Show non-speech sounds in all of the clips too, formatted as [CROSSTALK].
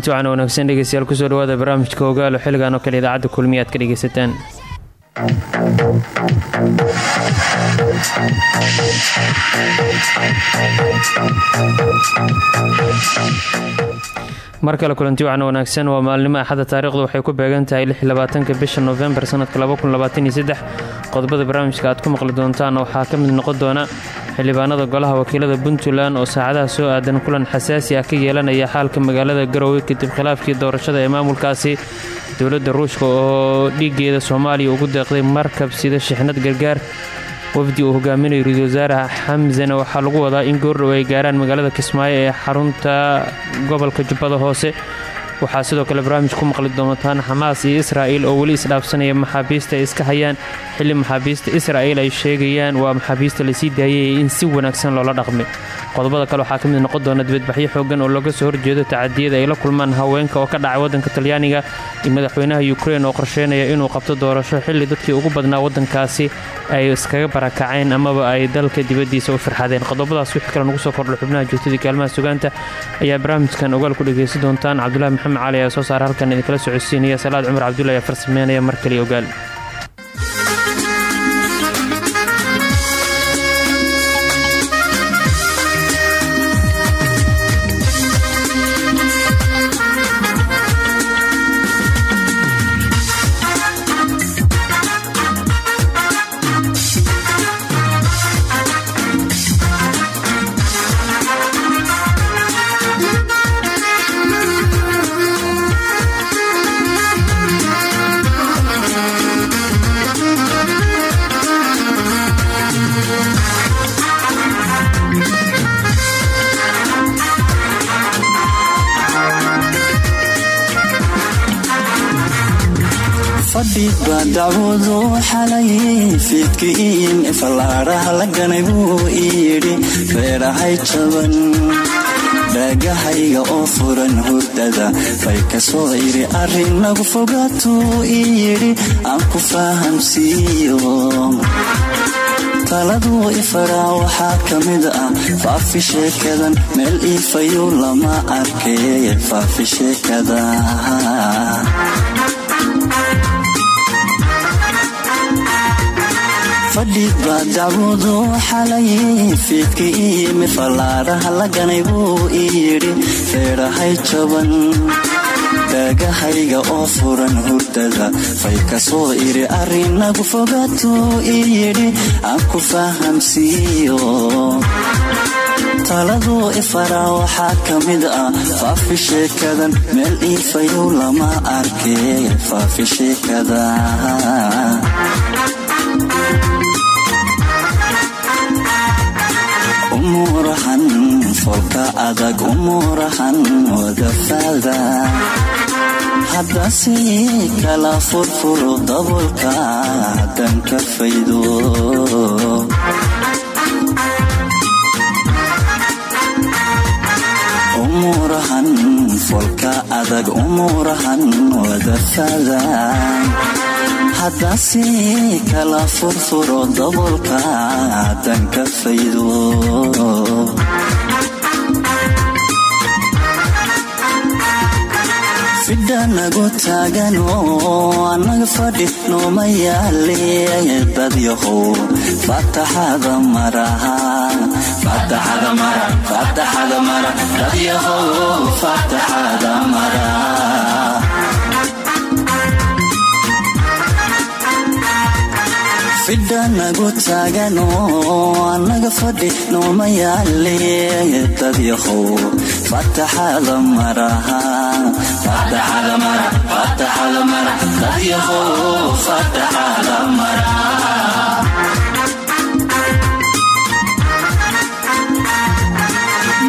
Kulanti waxaana wanaagsan dhegeystayaal ku soo dhawaada barnaamijka ogaalo xilligan oo kale idaacadda kulmiya aad ka dhegeysataan mar kulanti waxaana wanaagsan waa maalnimo axadda taarikhdu waxay ku beegan tahay ka bisha nofembar sanadka qodobada barnaamijka aad ku maqli doontaan waxaa ka mid noqon doona xildhibaanada golaha wakiilada puntland oo saacadaha soo aadan kulan xasaasi ah ka yeelanaya xaalka magaalada garowe kadib khilaafkii doorashada ee maamulkaasi. Dowladda ruushka oo dhiiggeeda soomaaliya ugu deeqday markab sida shixnad gargaar wafdi uu hogaaminayo ra'iisul wasaare xamsana waxaa lagu wadaa in goordhow ay gaaraan magaalada kismaayo ee xarunta gobolka jubbada hoose waxaa sidoo kale barnaamij ku maqli doontaan xamaas iyo israa'il oo weli isdhaafsanaya maxaabiista ay iska hayaan. Xilli maxaabiista israa'il ay sheegayaan waa maxaabiista la sii daayay in si wanaagsan loola dhaqmay qodobada kale waxaa ka mid noqon doona dibadbaxyo xoogan oo looga soo horjeedo tacadiyada ay la kulmaan haweenka oo ka dhacay waddanka talyaaniga iyo madaxweynaha ukrein oo qorsheynaya inuu qabto doorasho xilli dadkii ugu badnaa waddankaasi ay iskaga barakaceen amaba ay dalka dibaddiisa u firxadeen qodobadaas wixii kale nugu soo kordho xubnaha joogtadii kaalmaha sugaanta ayaa barnaamijkan ogaal ku dhegaysan doontaan. Cabdulahi cali ayaa soo saara halkan idinkala socodsiinaya salaad cumar cabdulla ayaa farsameynaya mar kaliya ogaal fiidkiin fallaaraha la ganay buu iyidhi reerahay jaban dhaagahayga oo furan hurdada bay ka soo iri arrin nagu fogaatuu iyidhi aan ku fahamsiiyo. Taladuu ifaraa waxaa ka mid ah faafi sheekadan meel iifayu lama arkay faafi sheekada fadhid baa dacwadu xalay fiidka iyimi fallaaraha la ganay buu iyidhi feedhahay jaban dhaagahayga oo furan hurdada fay ka soo iri arrinagu fogaatuu iyidhi aan ku fahamsiiyo taladuu ifaraa waxaa ka mid ah faafi sheekadan meel iifayow lama arkay faafi sheekada umuurahan folka adag umuurahan wadafaada haddase kala furfuro dabolka haddan ka faydo umuurahan folka adag umuurahan wadafaada haddase kala furfuro dabolka haddan ka faydo. Fidhanagu taagan oo annaga fadhi nooma yaale dadyahow fataxada maraha fidhanagu taagano annaga fadhi nooma yaale dadyahow fataxada maraha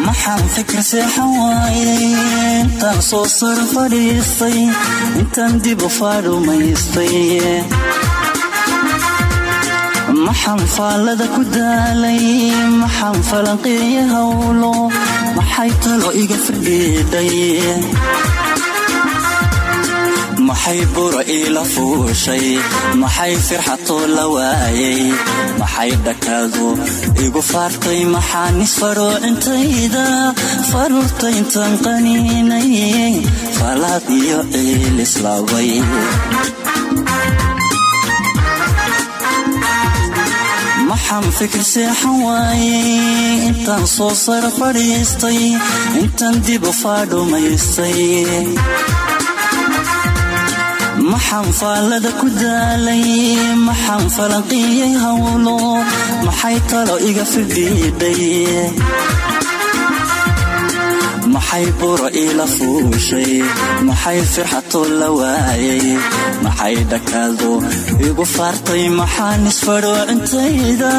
maxaan fikir seexan intaan soo sar fadhiistay intaan dib u faadhumaystay maxaan faallada ku daalay? Maxaan falanqeeya hawlo? Maxay talo iga fidhiidhay maxay bura iila fuushay? Maxay firxatoo la waayay? Maxay dhakaadu igu faartay? Maxaan isfaroocintayda faruurta intaan qaniinay? Falaad iyo ciil islaabay maxaan fikir seexan waayay intaan soo sar fadhiistay intaan dib u faadhumaystay maxaan faallada ku daalay maxaan falanqiyay hawlo maxay talo iga fidhiidhay maxay buro iila fuushay? Maxay firxatoo la waayay? Maxay dhakaado igu faartay maxaan isfadhoocintayda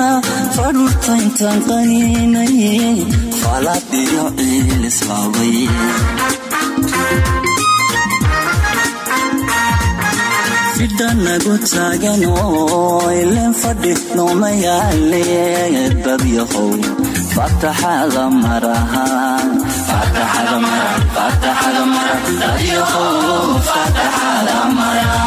fadhuurta intaan qaniinay? Faalaad iyo ciil islaabay fidhanagu taagano ileen fadhi nooma yaale dadyahow fataxada maraha dadyahow fataxada mara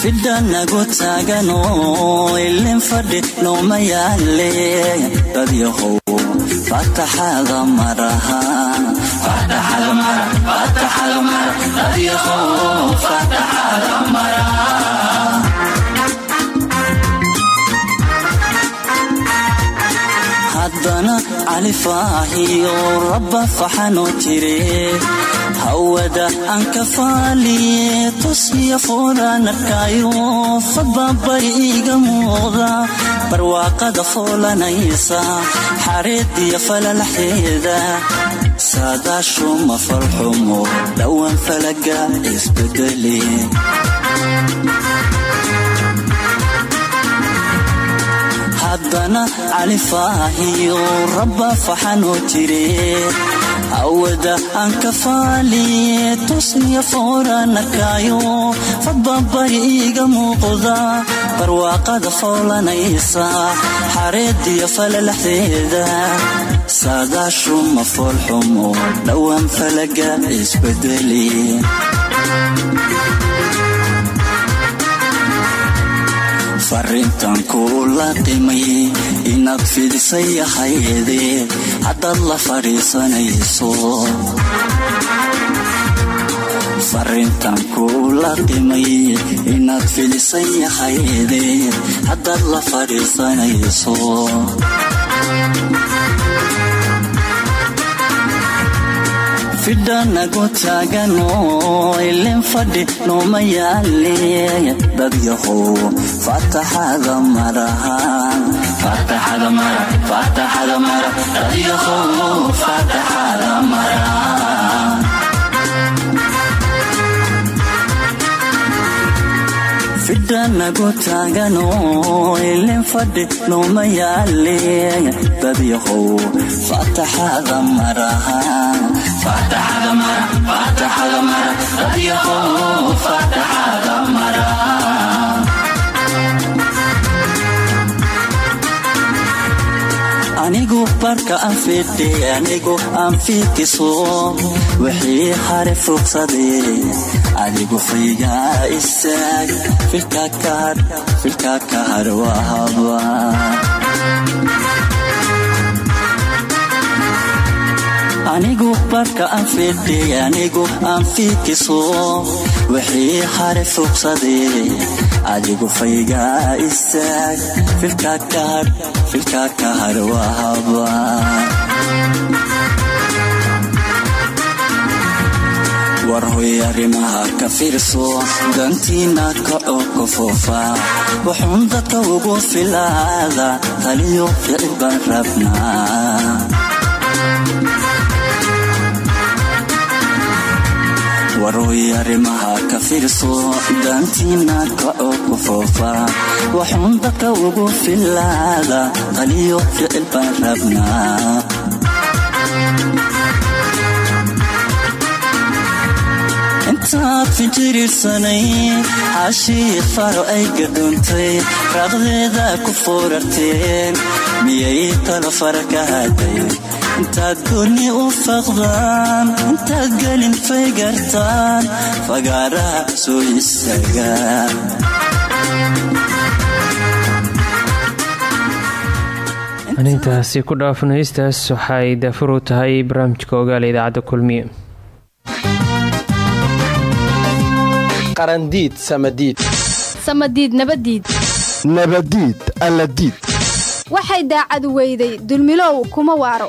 fidhanagu taagano ileen fadhi nooma yaale dadyahow fataxada maraha dadyahow fataxada mara haddana califaahiyo rabba faxanoo jire. Hawada aan ka faaliye tusya foolaan arkaayo fadbaabari iiga muuqda barwaaqada foolanaysa xareediyo falalaxeeda saadaashu ma falxumo dhowaan falaga isbedeli haddana califaahiyo rabba faxanoo jire hawada aan ka faaliye tusniya fooraan arkaayo fadbaabari iiga muuqda barwaaqada foolanaysa xareediyo falalaxdeeda saadaashu ma foolxumo dhowaan falaga isbedeli farintan kuu laqimay inaad fidisay ahayde haddaad la fadhiisanayso farintan kuu laqimay inaad fidisay haddaad la fadhiisanayso fidhanagu taagano ileen fadhi nooma yaale dadyahow fataxada maraha dadyahow fataxada mara. Fidhanagu taagano ileen fadhi nooma yaale dadyahow fataxada maraha dadyahow fataxada mara anigu barka aan fidhe anigu aan fiikiso wixii hare fuuqsadee adigu faygaa istaag. Filka ka har waa haba anigu barka aan fidhe anigu aan fiikiso wixii hare fuuqsadee adigu faygaa istaag filka ka har waa haba. War warway arrimaha ka fiirso dantiina kacoo ka foofa. Dadka ugu filaada taliyo ficil baan rabnaa warway arrimaha ka fiirso daantiina kacoo ku foofa. Wuxuun dadka ugu filaada taliyo ficil baan rabnaa intaad finjiriirsanay xaashii faro ay gadoontay raaqdeeda ku foorarteen miyay talo fara ka haday intaad goonni u faqdaan intaad gelin faygartaan fagaaraha soo istaaga anintaasi ku dhaafno heystaas waxay daafur u tahay barnaamijka ogaala idaacadda kulmiye. Qarandiid samadiid. Samadiid nabadiid. Nabadiid alladiid. Waxay daacadu weyday dulmilow kuma waaro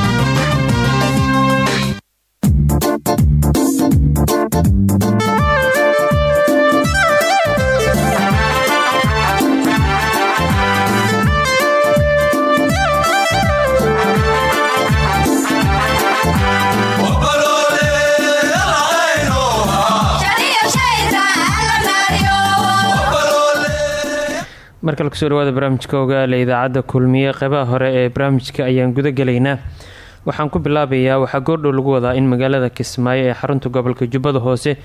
markale ku soo dhawaada barnaamijka ogaale idaacadda kulmiye qeybaha hore ee barnaamijka ayaan guda gelaynaa waxaan ku bilaabayaa waxaa goordhow lagu wadaa in magaalada kismaayo ee xarunta gobolka jubbada hoose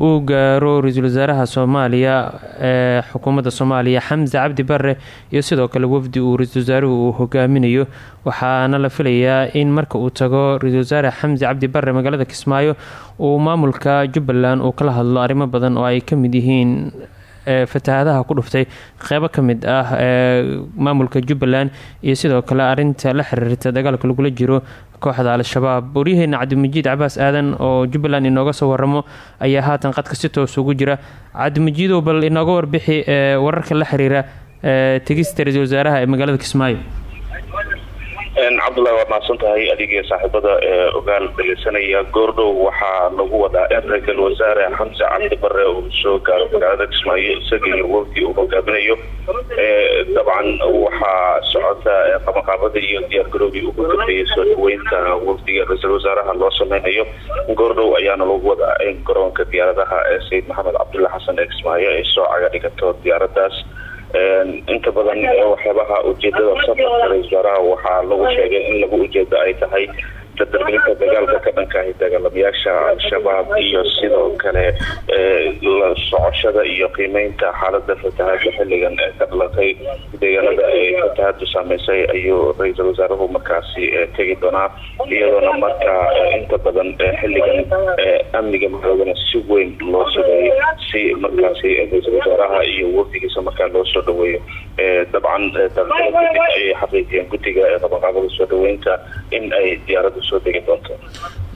uu gaaro ra'iisul wasaaraha soomaaliya ee xukuumadda soomaaliya xamse cabdi bare iyo sidoo kale wafdi uu ra'isul wasaaruhu uu hogaaminayo waxaana la filayaa in marka uu tago ra'isul wasaare xamse cabdi bare magaalada kismaayo uu maamulka jubbaland uu kala hadlo arrimo badan oo ay ka mid yihiin fatahaadaha ku dhuftay qeybo ka mid ah ee maamulka jubbaland iyo sidoo kale arinta la xiriirta dagaalka lagula jiro kooxda al-shabaab. Waryaheena cabdimajiid cabaas aadan oo jubbaland inooga soo waramo ayaa haatan qadka si toos ugu jira. Cabdimajiidow bal inooga warbixi ee wararka la xiriira tegista ra'isul wasaaraha ee magaalada kismaayo cabdullahi waad mahadsan tahay adigii saaxiibada ee ogaal dhegeysanaya goordhow waxaa lagu wadaa in ra'iisul wasaare xamse cabdi bare uu soo gaaro magaalada kismaayo isagiiyo wafdi uu hogaaminayo. Dabcan waxaa socota qabanqaabada iyo diyaargaroobii ugu dambeeyay soo dhaweynta wafdiga ra'iisul wasaaraha loo sameynayo goordhow ayaana lagu wadaa in garoonka diyaaradaha ee sayid maxamed cabdulla xasan ee kismaayo ay soo caga dhigato diyaaradaas inta badan waxyaabaha ujeedada safarka ra'isul wasaaraha waxaa lagu sheegay in lagu ujeedo ay tahay dadargelinta dagaalka ka dhankahay dagaalamayaasha al-shabaab iyo sidoo kale la socoshada iyo qiimeynta xaalada fatahaada xilligan ee ka dhalatay deegaanada ay fatahaadu saameysay ayuu ra'iisul wasaaruhu markaasi tegi doonaa. Iyadoona markaa inta badan xilligan amniga magaaladana si weyn loo sugeeyay si markaasi ra'iisul wasaaraha iyo wafdigiisa markaa loo soo dhaweeyo. Dabcan ayay xaqiijiyeen guddiga ee qabanqaabada soo dhaweynta in ay diyaarada soo degi doonto.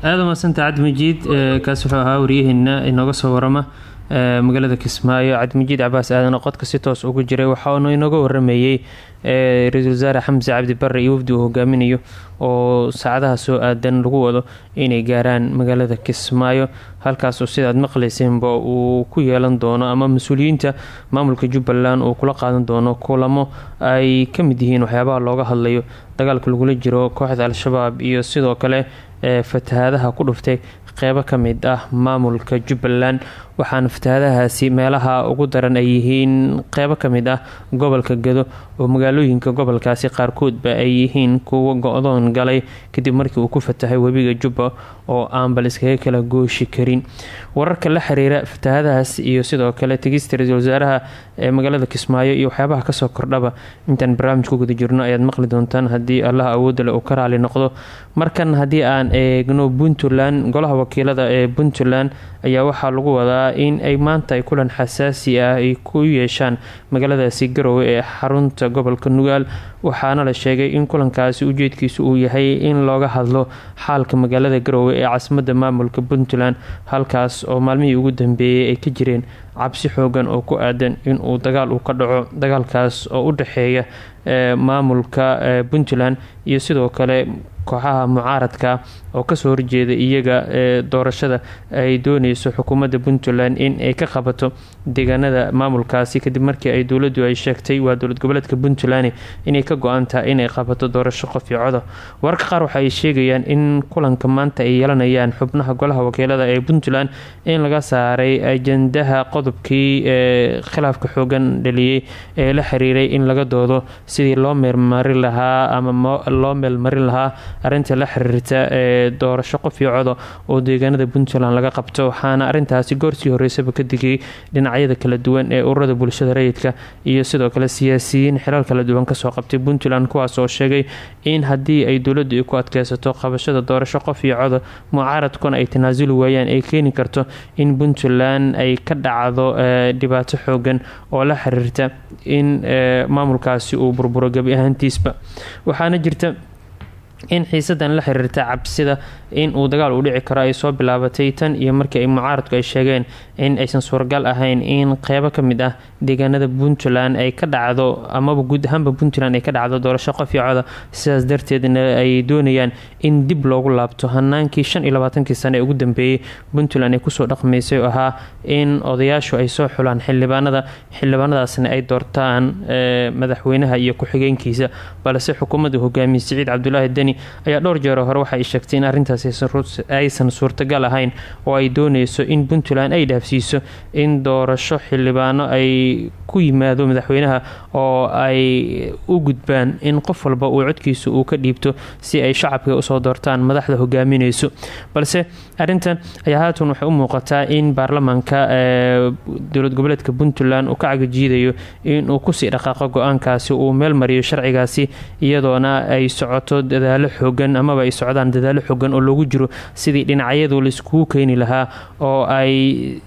Aada umadsanta cabdimajiid kaas wuxuu ahaa waryaheena soo warama magaalada kismaayo cabdimajiid cabaas aadan qodka si toos ugu jiray waxaanu inooga waramayey ra'iisul wasaare xamse cabdi bare iyo wafdi uu hogaaminayo oo saacadaha soo aadan lagu wado inay gaaraan magaalada kismaayo. Halkaasoo sidaad maqlayseenba uu ku yeelan doono ama mas'uuliyiinta maamulka jubbaland uu kula qaadan doono kulamo ay ka mid yihiin waxyaabaha looga hadlayo dagaalka lagula jiro kooxda al-shabaab iyo sidoo kale fatahaadaha ku dhuftay qeybo ka mid ah maamulka jubbaland waxaana fatahaadahaasi meelaha ugu daran ay yihiin qeybo ka mid ah gobolka gado oo magaalooyinka gobolkaasi qaarkoodba ay yihiin kuwo go-doon galay kadib markii uu ku fatahay webiga jubba oo aan bal iskaga kala gooshi karin. Wararka la xiriira fatahaadahaas iyo sidoo kale tegista wasaaraha ee magaalada kismaayo iyo waxyaabaha ka soo kordhaba intaan barnaamij ku guda jirno ayaad maqli doontaan haddii allah awoodda le uu ka raali noqdo. Markan haddii aan eegno puntland golaha wakiilada ee puntland ayaa waxaa lagu wadaa in ay maanta ay kulan xasaasi ah ay ku yeeshaan magaaladaasi garowe ee xarunta gobolka nugaal waxaana la sheegay in kulankaasi ujeedkiisu uu yahay in looga hadlo xaalka magaalada garowe ee caasimadda maamulka puntland halkaas oo maalmihii ugu dambeeyay ay ka jireen cabsi xoogan oo ku aadan inuu dagaal uu ka dhaco dagaalkaas oo u dhexeeya maamulka puntland iyo sidoo kale kooxaha mucaaradka oo ka soo horjeeda iyaga ee doorashada ay dooneyso xukuumadda puntland in ay ka qabato deegaanada maamulkaasi. Kadib markii ay dowladdu ay sheegtay waa dowlad goboleedka puntland inay ka go-an tahay inay qabato doorasho qof iyo qaar waxa ay sheegayaan in kulanka maanta ay yeelanayaan xubnaha golaha wakiilada ee puntland in laga saaray ajandaha qodobkii ee khilaafka xoogan dhaliyey ee la xiriiray in laga doodo sidii loo meelmarin lahaa ama loo meelmarin lahaa arinta la xiriirta ee doorasho qof iyo coda oo deegaanada puntland laga qabto waxaana arintaasi goorsii horeysaba ka digay dhinacyada kala duwan ee ururada bulshada rayidka iyo sidoo kale siyaasiyiin xilal kala duwan ka soo qabtay puntland kuwaas oo sheegay in haddii ay dowladdu ay ku adkeysato qabashada doorasho qof iyo coda mucaaradkuna ay tanaasuli waayaan ay keeni karto in puntland ay ka dhacdo dhibaato xoogan oo la xiriirta in maamulkaasi uu burburo gebi ahaantiisba. Waxaana jirta in xiisadan la xiriirta cabsida in uu dagaal uu dhici karo ay soo bilaabatay tan iyo markii ay mucaaradku ay sheegeen in aysan suuragal ahayn in qeybo ka mid ah deegaanada puntland ay ka dhacdo amaba guud ahaanba puntland ay ka dhacdo doorasho qof sidaas darteedna ay doonayaan in dib loogu laabto hanaankii shan iyo labaatankii ee ugu dambeeyey puntland ay ku soo dhaqmaysay oo ahaa in odayaashu ay soo xulaan xildhibaanada xildhibaanadaasna ay doortaan madaxweynaha iyo ku-xigeenkiisa. Balse xukuumadda hogaamiye siciid cabdulaahi deni ayaa dhowr jeero hore waxa ay sheegtay in arrintaas aysan suurtagal ahayn oo ay dooneyso in puntland ay dhaafsiiso in doorasho xildhibaano ay ku yimaado madaxweynaha oo ay u gudbaan in qof walba uu codkiisa uu ka dhiibto si ay shacabka u soo doortaan madaxda hogaamineyso balse arintan ayaa haatan waxay u muuqataa in baarlamaanka dowlad goboleedka puntland uu ka cagajiidayo inuu ku sii dhaqaaqo go'aankaasi uu meel mariyo sharcigaasi iyadoona ay socoto dadaalo xoogan amaba ay socdaan dadaalo xoogan oo loogu jiro sidii dhinacyadu laiskugu keeni lahaa oo ay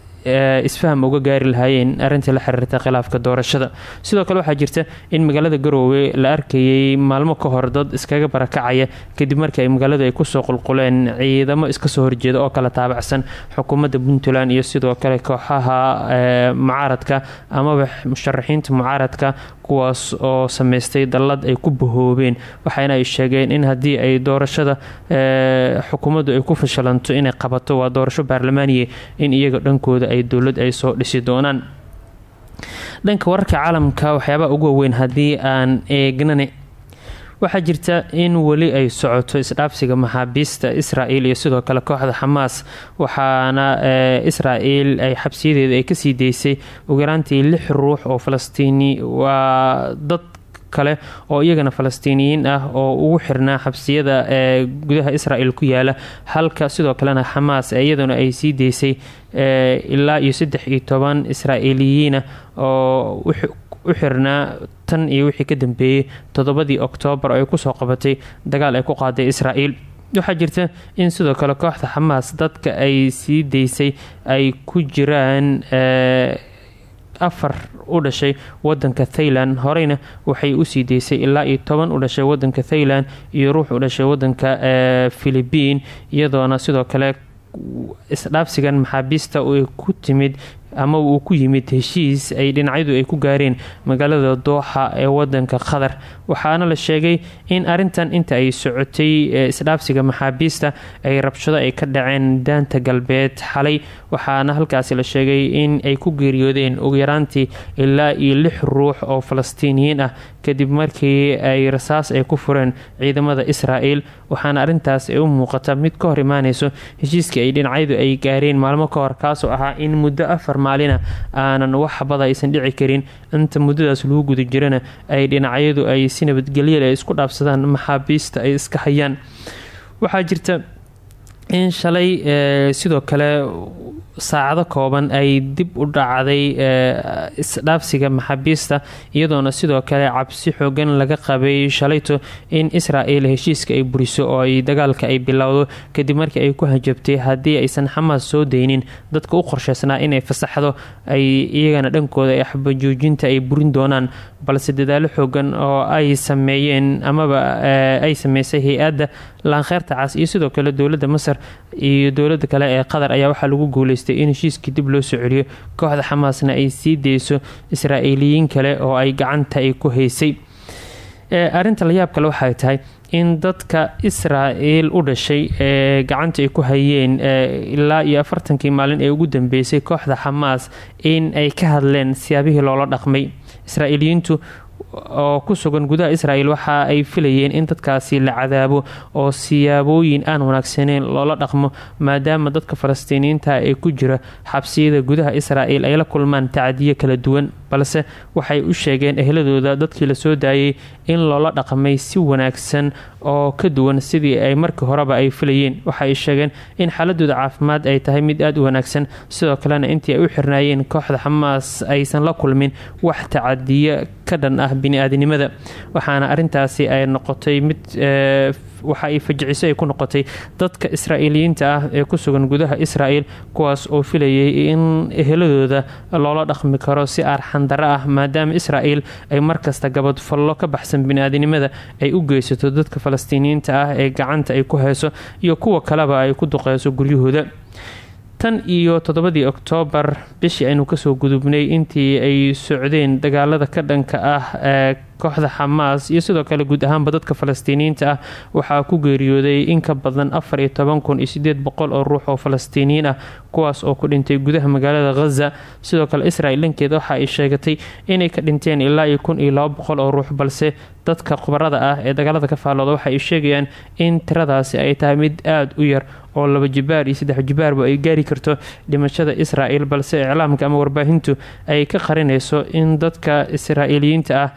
isfaham uga gaari lahaayeen arinta la xiriirta khilaafka doorashada. Sidoo kale waxaa jirta in magaalada garoowe la arkayay maalmo ka hor dad iskaga barakacaya kadib markii ay magaaladu ay ku soo qulquleen ciidamo iska soo horjeeda oo kala taabacsan. Xukuumadda puntland iyo sidoo kale kooxaha mucaaradka amaba musharaxiinta mucaaradka kuwaas oo sameystay dallad ay ku bahoobeen waxaana ay sheegeen in haddii ay doorashada xukuumaddu ay ku fashalanto inay qabato waa doorasho baarlamaaniya in iyaga dhankooda ay dowlad ay soo dhisi doonaan. Dhanka wararka caalamka waxyaabaa ugu waaweyn haddii aan eegnane waxaa jirta in weli ay socoto isdhaafsiga maxaabiista israel iyo sidoo kale kooxda xamaas waxaana israel ay xabsiyadeeda ay ka sii daysay ugu yaraantii lix ruux oo falastiini waa dad kale oo iyagana falastiiniyiin ah oo ugu xirnaa xabsiyada ee gudaha israel ku yaalla. Halka sidoo kalena xamaas iyaduna ay sii daysay ilaa iyo saddex iyo toban israa'iiliyiina oo u xirnaa tan iyo wixii ka dambeeyey toddobadii oktoobar oo ay ku soo qabatay dagaal ay ku qaaday israel waxaa jirta in sidoo kale kooxda xamaas dadka ay sii daysay ay ku jiraan afar u dhashay wadanka thailand. Horeyna waxay u sii daysay ilaa iyo toban u dhashay wadanka thailand iyo ruux u dhashay wadanka philibiin iyadoona sidoo kale isdhaafsigan maxaabiista ay ku timid ama uu ku yimid heshiis ay dhinacyadu ay ku gaareen magaalada dooxa ee wadanka qatar. Waxaana la sheegay in arintan inta ay socotay isdhaafsiga maxaabiista ay rabshado ay ka dhaceen daanta galbeed xalay. Waxaana halkaasi la sheegay in ay ku geeriyoodeen ugu yaraantii ilaa iyo lix ruux oo falastiiniyiin ah kadib markii ay rasaas ay ku fureen ciidamada israel waxaana arintaas ay u muuqata mid ka hor imaaneyso heshiiskii ay dhinacyadu ay gaareen maalmo ka hor kaasoo ahaa in muddo afar maalina aanan wax bada aysan dhici karin. Inta muddadaas lagu guda jirana ay dhinacyadu ay si nabadgelyale isku dhaafsadaan maxaabiista ay iska hayaan. Waxaa jirta in shalay sidoo kale saacado kooban ay dib u dhacday isdhaafsiga maxaabiista iyadoona sidoo kale cabsi xoogan laga qabay shalayto in israel heshiiska ay buriso oo ay dagaalka ay bilowdo. Kadib markii ay ku hajabtay haddii aysan xamaas soo deynin dadka u qorsheysnaa inay fasaxdo ay iyagana dhankooda ee xabajoojinta ay burin doonaan. Balse dadaalo xoogan oo ay sameeyeen amaba ay sameysay hay'adda laankeerta cas iyo sidoo kale dowladda masar iyo dowladda kale ee qatar ayaa waxaa lagu guuleystay in heshiiskii dib loo soo celiyo kooxda xamaasna ay sii deyso israa'iiliyiin kale oo ay gacanta ay ku haysay. Arinta layaab kale waxay tahay in dadka israa'el u dhashay ee gacanta ay ku hayeen ilaa iyo afartankii maalin ee ugu dambeysay kooxda xamaas in ay ka hadleen siyaabihii loola dhaqmay. Israa'iiliyiintu oo ku sugan gudaha israel waxa ay filayeen in dadkaasi la cadaabo oo siyaabooyin aan wanaagsaneyn loola dhaqmo maadaama dadka falastiiniyiinta ee ku jira xabsiyada gudaha israel ay la kulmaan tacadiyo kala duwan. Balse waxay u sheegeen ehladooda dadkii la soo daayay in loola dhaqmay si wanaagsan oo ka duwan sidii ay markii horeba ay filayeen. Waxa ay sheegeen in xaaladooda caafimaad ay tahay mid aada u wanaagsan. Sidoo kalena intii ay u xirnaayeen kooxda xamaas aysan la kulmin wax tacadiyo ka dhan ah bini-aadinimada. Waxaana arintaasi ay noqotay mid waxa ay fajiciso ay ku noqotay dadka israa'iiliyiinta ah ee ku sugan gudaha israel kuwaas oo filayay in eheladooda loola dhaqmi karo si arxandaro ah maadaama israel ay markasta gabadfallo ka baxsan bini-aadinimada ay u geysato dadka falastiiniyiinta ah ee gacanta ay ku hayso iyo kuwa kaleba ay ku duqeyso guryahooda. Tan iyo toddobadii oktoobar bishii aynu ka soo gudubnay intii ay socdeen dagaalada ka dhanka ah kooxda xamaas iyo sidoo kale guud ahaanba dadka falastiiniyiinta ah waxaa ku geeriyooday in ka badan afar iyo toban kun iyo sideed boqol oo ruux oo falastiiniyiin ah kuwaas oo ku dhintay gudaha magaalada khaza sidoo kale israel dhankeeda waxa ay sheegatay inay ka dhinteen ilaa iyo kun iyo laba boqol oo ruux balse dadka khubarada ah ee dagaalada ka faallooda waxa ay sheegayaan in tiradaasi ay tahay mid aada u yar oo laba jibaar iyo saddex jibaarba ay gaari karto dhimashada israel balse iclaamka ama warbaahintu ay ka qarinayso in dadka israa'iiliyiinta ah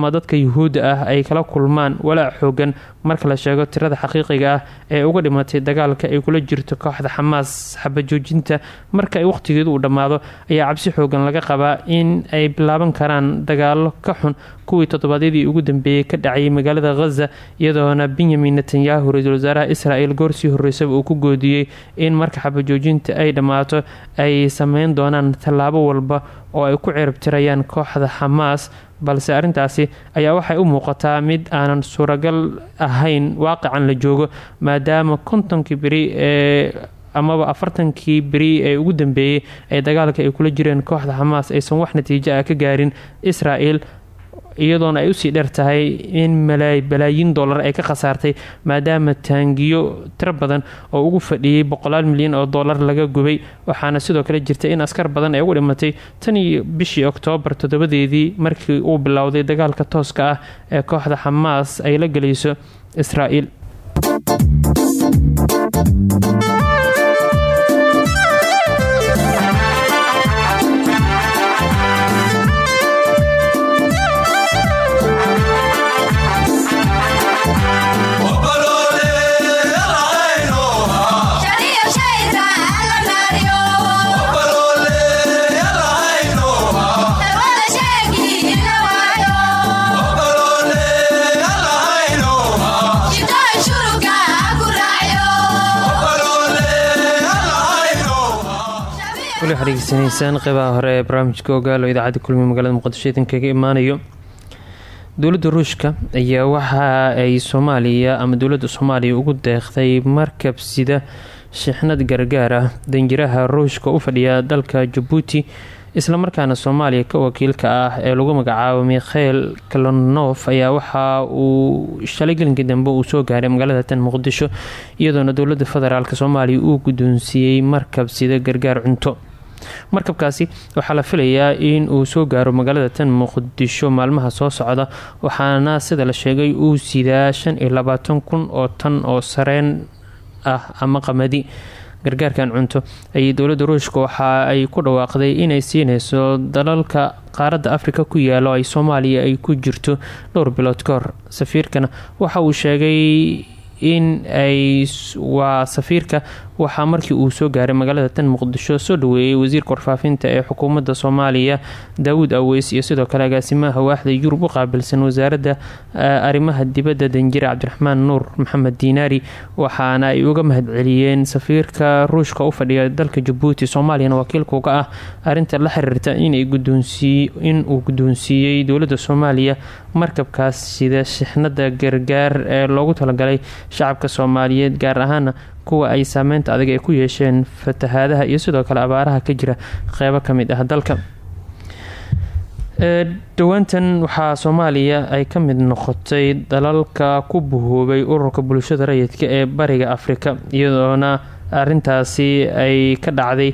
ama dadka yuhuudda ah ay kala kulmaan walaac xoogan marka la sheego tirada xaqiiqiga ah ee uga dhimatay dagaalka ay kula jirto kooxda xamaas xabajoojinta marka ay waqhtigeedu uu dhammaado ayaa cabsi xoogan laga qabaa in ay bilaaban karaan dagaalo ka xun kuwii toddobaadyadii ugu dambeeyey ka dhacayay magaalada khaza iyadoona benyamin netanyahu ra'iisul wasaaraha israel goorsii horreysaba uu ku goodiyey in marka xabajoojinta ay dhammaato ay sameyn doonaan tallaabo walba oo ay ku ciribtirayaan kooxda xamaas balse arrintaasi ayaa waxay u muuqataa mid aanan suuragal ahayn waaqican la joogo maadaama kontonkii beri ee amaba afartankii beri ee ugu dambeeyey ee dagaalka ay kula jireen kooxda xamaas aysan wax natiijo ah ka gaarin israel iyadoona ay u sii dheer tahay in balaayiin dollar ay ka khasaartay maadaama taangiyo tiro badan oo ugu fadhiyey boqolaal milyan oo dollar laga gubay waxaana sidoo kale jirta in askar badan ay ugu dhimatay tan iyo bishii oktoobar toddobadeedii markii uu bilowday dagaalka tooska ah ee kooxda xamaas ay la gelayso israa'iil wali waxaad degeysanaysaan hore ee barnaamijka ogaalo idaacadda kulmiye magaalada muqdisho idan kaga imaanayo. Dowladda ruushka ayaa waxa ay soomaaliya ama dowladda soomaaliya ugu deeqday markab sida shixnad gargaar ah. Danjiraha ruushka u fadhiya dalka jabuuti islamarkaana soomaaliya ka wakiilka ah ee lagu magacaabo mikhael kalonof ayaa waxa uu shalay gelinkii dambe uu soo gaaray magaalada tan muqdisho iyadoona dowladda federaalk soomaaliya uu guddoonsiiyey markab sida gargaar cunto markabkaasi waxaa la filayaa in uu soo gaaro magaalada tan muqdisho maalmaha soo socda waxaana sida la sheegay uu sidaa shan labaatan kun oo tan oo sareen ah ama qamadi. Gargaarkan cunto ayay dowladda ruushka waxa ay ku dhawaaqday inay siineyso dalalka qaaradda afrika ku yaalo ay soomaaliya ay ku jirto dhowr bilood ka safiirkana waxa uu sheegay in ay waa safiirka waxaa markii uu soo gaaray magaalada tan muqdisho soo dhaweeyay wasiirka warfaafinta ee xukuumadda soomaaliya daawud aweys iyo sidoo kale agaasimaha waaxda yurub u qaabilsan wasaaradda arrimaha dibadda danjire cabdiraxmaan nuur maxamed diinaari waxaana ay uga mahadceliyeen safiirka ruushka u fadhiya dalka jabuuti soomaaliyana wakiilka uga ah arinta la xiriirta in uu guddoonsiiyey dowladda soomaaliya markabkaas sida shixnada gargaar ee loogu talagalay shacabka soomaaliyeed gaar ahaana kuwa ay saameynta adag ay ku yeesheen fatahaadaha iyo sidoo kale abaaraha ka jira qeybo ka mid ah dalka. Dhowaantan waxaa soomaaliya ay ka mid noqotay dalalka ku buhoobay ururka bulshada rayidka ee bariga afrika iyadoona arintaasi ay ka dhacday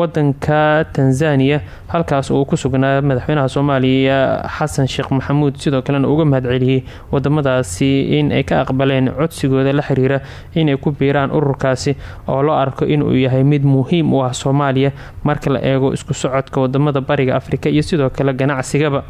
wadanka tanzania halkaas uu ku sugnaa madaxweynaha soomaaliya xasan sheekh maxamuud. Sidoo kalena uga mahadceliyey wadamadaasi in ay ka aqbaleen codsigooda la xiriira inay ku biiraan ururkaasi oo loo arko inuu yahay mid muhiim u ah soomaaliya marka la eego isku socodka waddamada bariga afrika iyo sidoo kale ganacsigaba.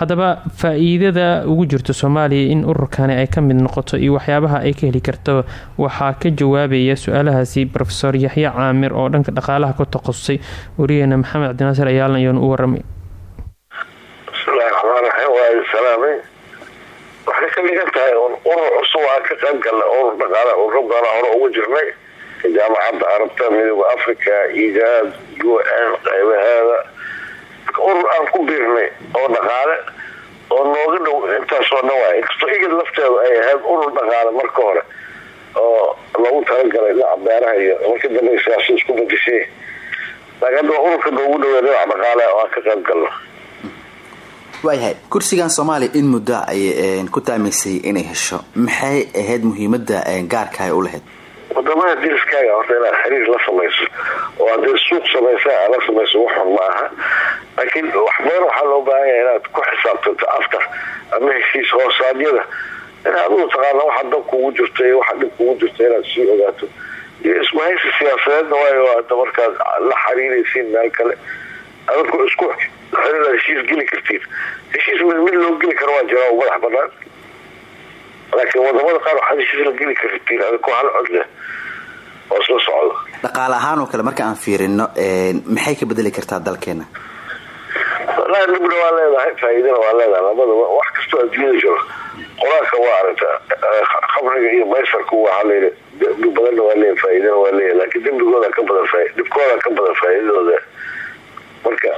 Haddaba faa-iidada ugu jirto soomaaliya in ururkani ay ka mid noqoto iyo waxyaabaha ay ka heli karto waxaa ka jawaabaya su'aalahaasi rofeor yaxya caamir oo dhanka dhaqaalaha ku takhasusay wariyeena maxamed cabdinaasir ayaalan ayaanu u waramay raxiim waa waxay ka dhigan tahay urur cusub aan ka qayb galnay urur dhaqaala ururo badan hore ugu jirnay. Jaamacadda arabta midooda africa ijaad u n qaybaheeda. Urur aan ku biirnay oo dhaqaale oo nooga dhow intaasoo dhan waay. Inkastoo igid lafteedu ay ahayd urur dhaqaale marka hore oo loogu talagalay dhinaca beeraha iyo marka dambe siyaasa isku badishay laakiin hadda ururka noogu dhawey dhinaca dhaqaale oo aan ka qayb galno waayahay kursigan soomaaliya in muddo ay ku taamaysay inay hesho maxay ahayd muhiimada gaarka ay u lahayd waddamada diriskaaga horta inaad xiriir la samayso oo hadday suuq samaysa aad la samayso waxun ma aha laakiin wax badan waxaa loo baahan yahay inaad ku xisaabtanto aftar ama heshiis hoosaadyada in adigu taqaana waxa dab kugu jirto iyo waxa dhib kugu jirto inaad sii ogaato iyo ismahaysi siyaasadeedna waayo hadda markaad la xiriiraysiin meel kale. Adinku isku xiriir heshiis geli kartiin heshiis mid loo geli karo waa jira madax banaan laakiin waddamada qaar waxaad heshiis la geli kartiin adinku hal cod leh oo soo socdo. Dhaqaale ahaan oo kale marka aan fiirino maxay ka bedeli kartaa dalkeena? Walahi dhibna waa leedahay faa-iidana waa leedahay. Labadaba wax kastoo adduunyada jiro qolaanka waa aragta khamriga iyo maysarku waxaa layidhi dembi badanna waa leeyahy faa-iidana waa leeyahy laakiin dembigooda ka badan dhibkooda ka badan faa-iidadooda. Marka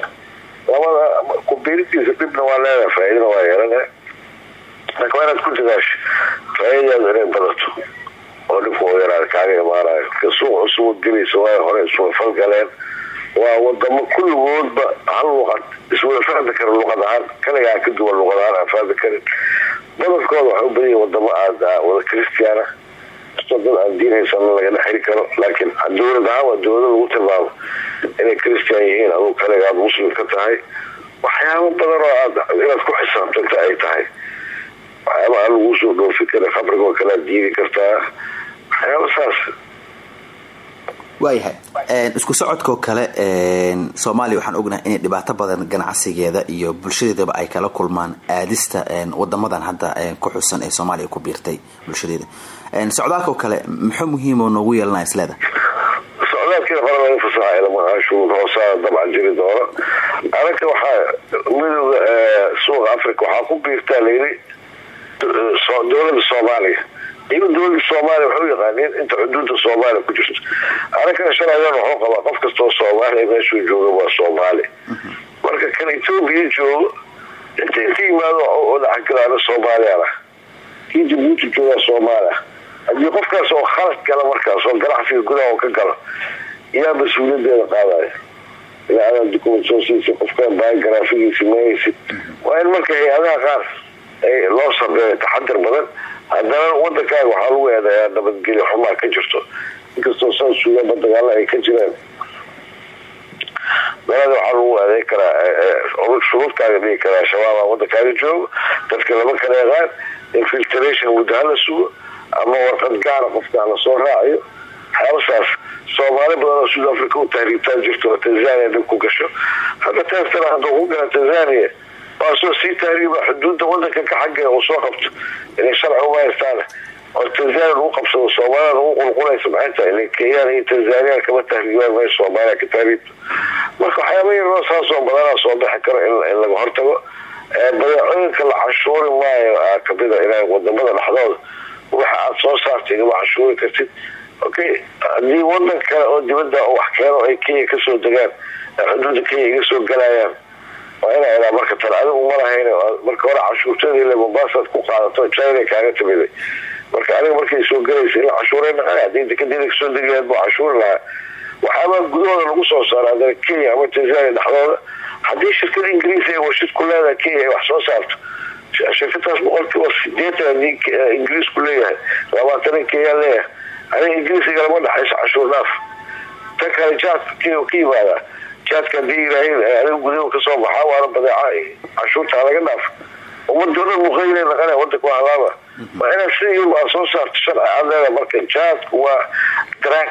labada kubiiridiisa dhibna waa leedahay faa-iidana waa yeelana laakiin waa inaad ku dadaasho faa-iidaadu inay badato oo dhibka oo yaraada kaaga imaanayo suuq cusubad gelaysa waa hore iswada falgaleen waa wadamo kulligoodba hal luqad iswada fahmi kara luqad ahaan kaligaa ka duwan luqad ahaan aan fahmi karin. Badankooda waxay u badan wadamo aad wada christiana dad aan diin haysana laga dhexiri karo laakiin dowlad waa dowlado lagu tilmaamo inay christian yihiin aduu kaliga aad muslim ka tahay waxyaabo badan oo aad inaad ku xisaabtanta ay tahay. Waxyaaba aan laguu soo dhoofi kara khamrigoo kale aad diidi kartaa waxyaaba saas. Waayahay isku socodkoo kale soomaaliya waxaan ognahay inay dhibaato badan ganacsigeeda iyo bulshadeedaba ay kala kulmaan aadista wadamadan hadda ku xusan ee soomaaliya ku biirtay bulshadeeda socdaalkao kale muxuu muhiimoo noogu yeelanaya isleeda socdaalkiina hore laga fasaxa ilama shuruud hoosaada dabcan jiri doono. Anaka waxaa midooda suuqa africa waxaa ku biirtaa layidhi dowladda soomaaliya. Iyago dowladda soomaaliya waxay u yaqaaniin inta xuduudda soomaaliya ku jirto. Anakana shalaydan waxuu qabaa qof kastoo soomaaliya meeshuu jooga waa soomaali. Marka kan etoobiya joogo inta inta yimaado oo dhexgalaana soomaaliyana kii jabuuti joogaa soomaaliya haddii qofkaas oo khalad gala markaas oo ganacsiga gudaha oo ka galo yaa mas'uuliyadeeda qaadaya. Ilaa adaa soo siisa qofka baagarafigiisi mahaysid waa in marka hay'adaha qaar loo sameeyo taxadir badan haddana wadankaaga waxaa lagu eedeeyaa nabadgelyo xumaa ka jirto. Inkastoo san suugaanba dagaalo ay ka jiraan. Dalada waxaa lagu eedeyn karaa shuruudkaaga dhigi karaa shabaaba wadankaaga joogo. Dadka lama kala yaqaan infiltration muddo hala sugo ama warqad gaara qofka la soo raacayo waxyaabasaas soomaali badan oo south africa u tahriibtaan jirto tanzania dib ku gasho hadda teestana hadduu ku gala tanzania waasoo sii tahriiba xuduudda wadanka ka xaggeeda uu soo qabto inay sharci uma haystaan oo tanzania lagu qabsado soomaaliya lagu qulqulaysa maxay tahay ile kenyaan tanzania kama tahriibaan meesha soomaaliya ka tahriibta marka waxyaaba yaroo saasoo badanaa soo bixi karo in laga hortago badeecooyinka la cashuuri maayo kamida ina waddamada dhexdooda waxa aada soo saartay igama cashuuri kartid. Okay haddii wadan kale oo dibada wax keeno ay kenya ka soo degaan xuduuda kenya iga soo galayaan waa inaa ilaa marka tan. Adigu malahayn marka hore cashuurtadii mombaasaad ku qaadato china kaaga timiday marka aniga markay soo galaysa ila cashuuray naqan haddii dekadida ka soo degayaad buu cashuuri lahaa. Waxaaba gudahooda lagu soo saara kenya ama tanzania dhexdooda. Haddii shirkada ingiriis ay warshid ku leedahay kenya ay wax soo saarto shirkadaas boqolkiiba sideetan haddii ingiriisku leeyahay labaatanan kenya leeyahay aniga ingiriisiga lama dhexayso cashuur dhaaf ta kale kenya ka yimaada jaadka haddii yiraahin aniga gudaha ka soo baxaa waana badeeca cashuurtaa laga dhaaf ummadoo dhan muqayla naqana wadanka waa halaaba waa inaad sida yurub aad soo saarto sharci aad leeda marka jaadku waa drag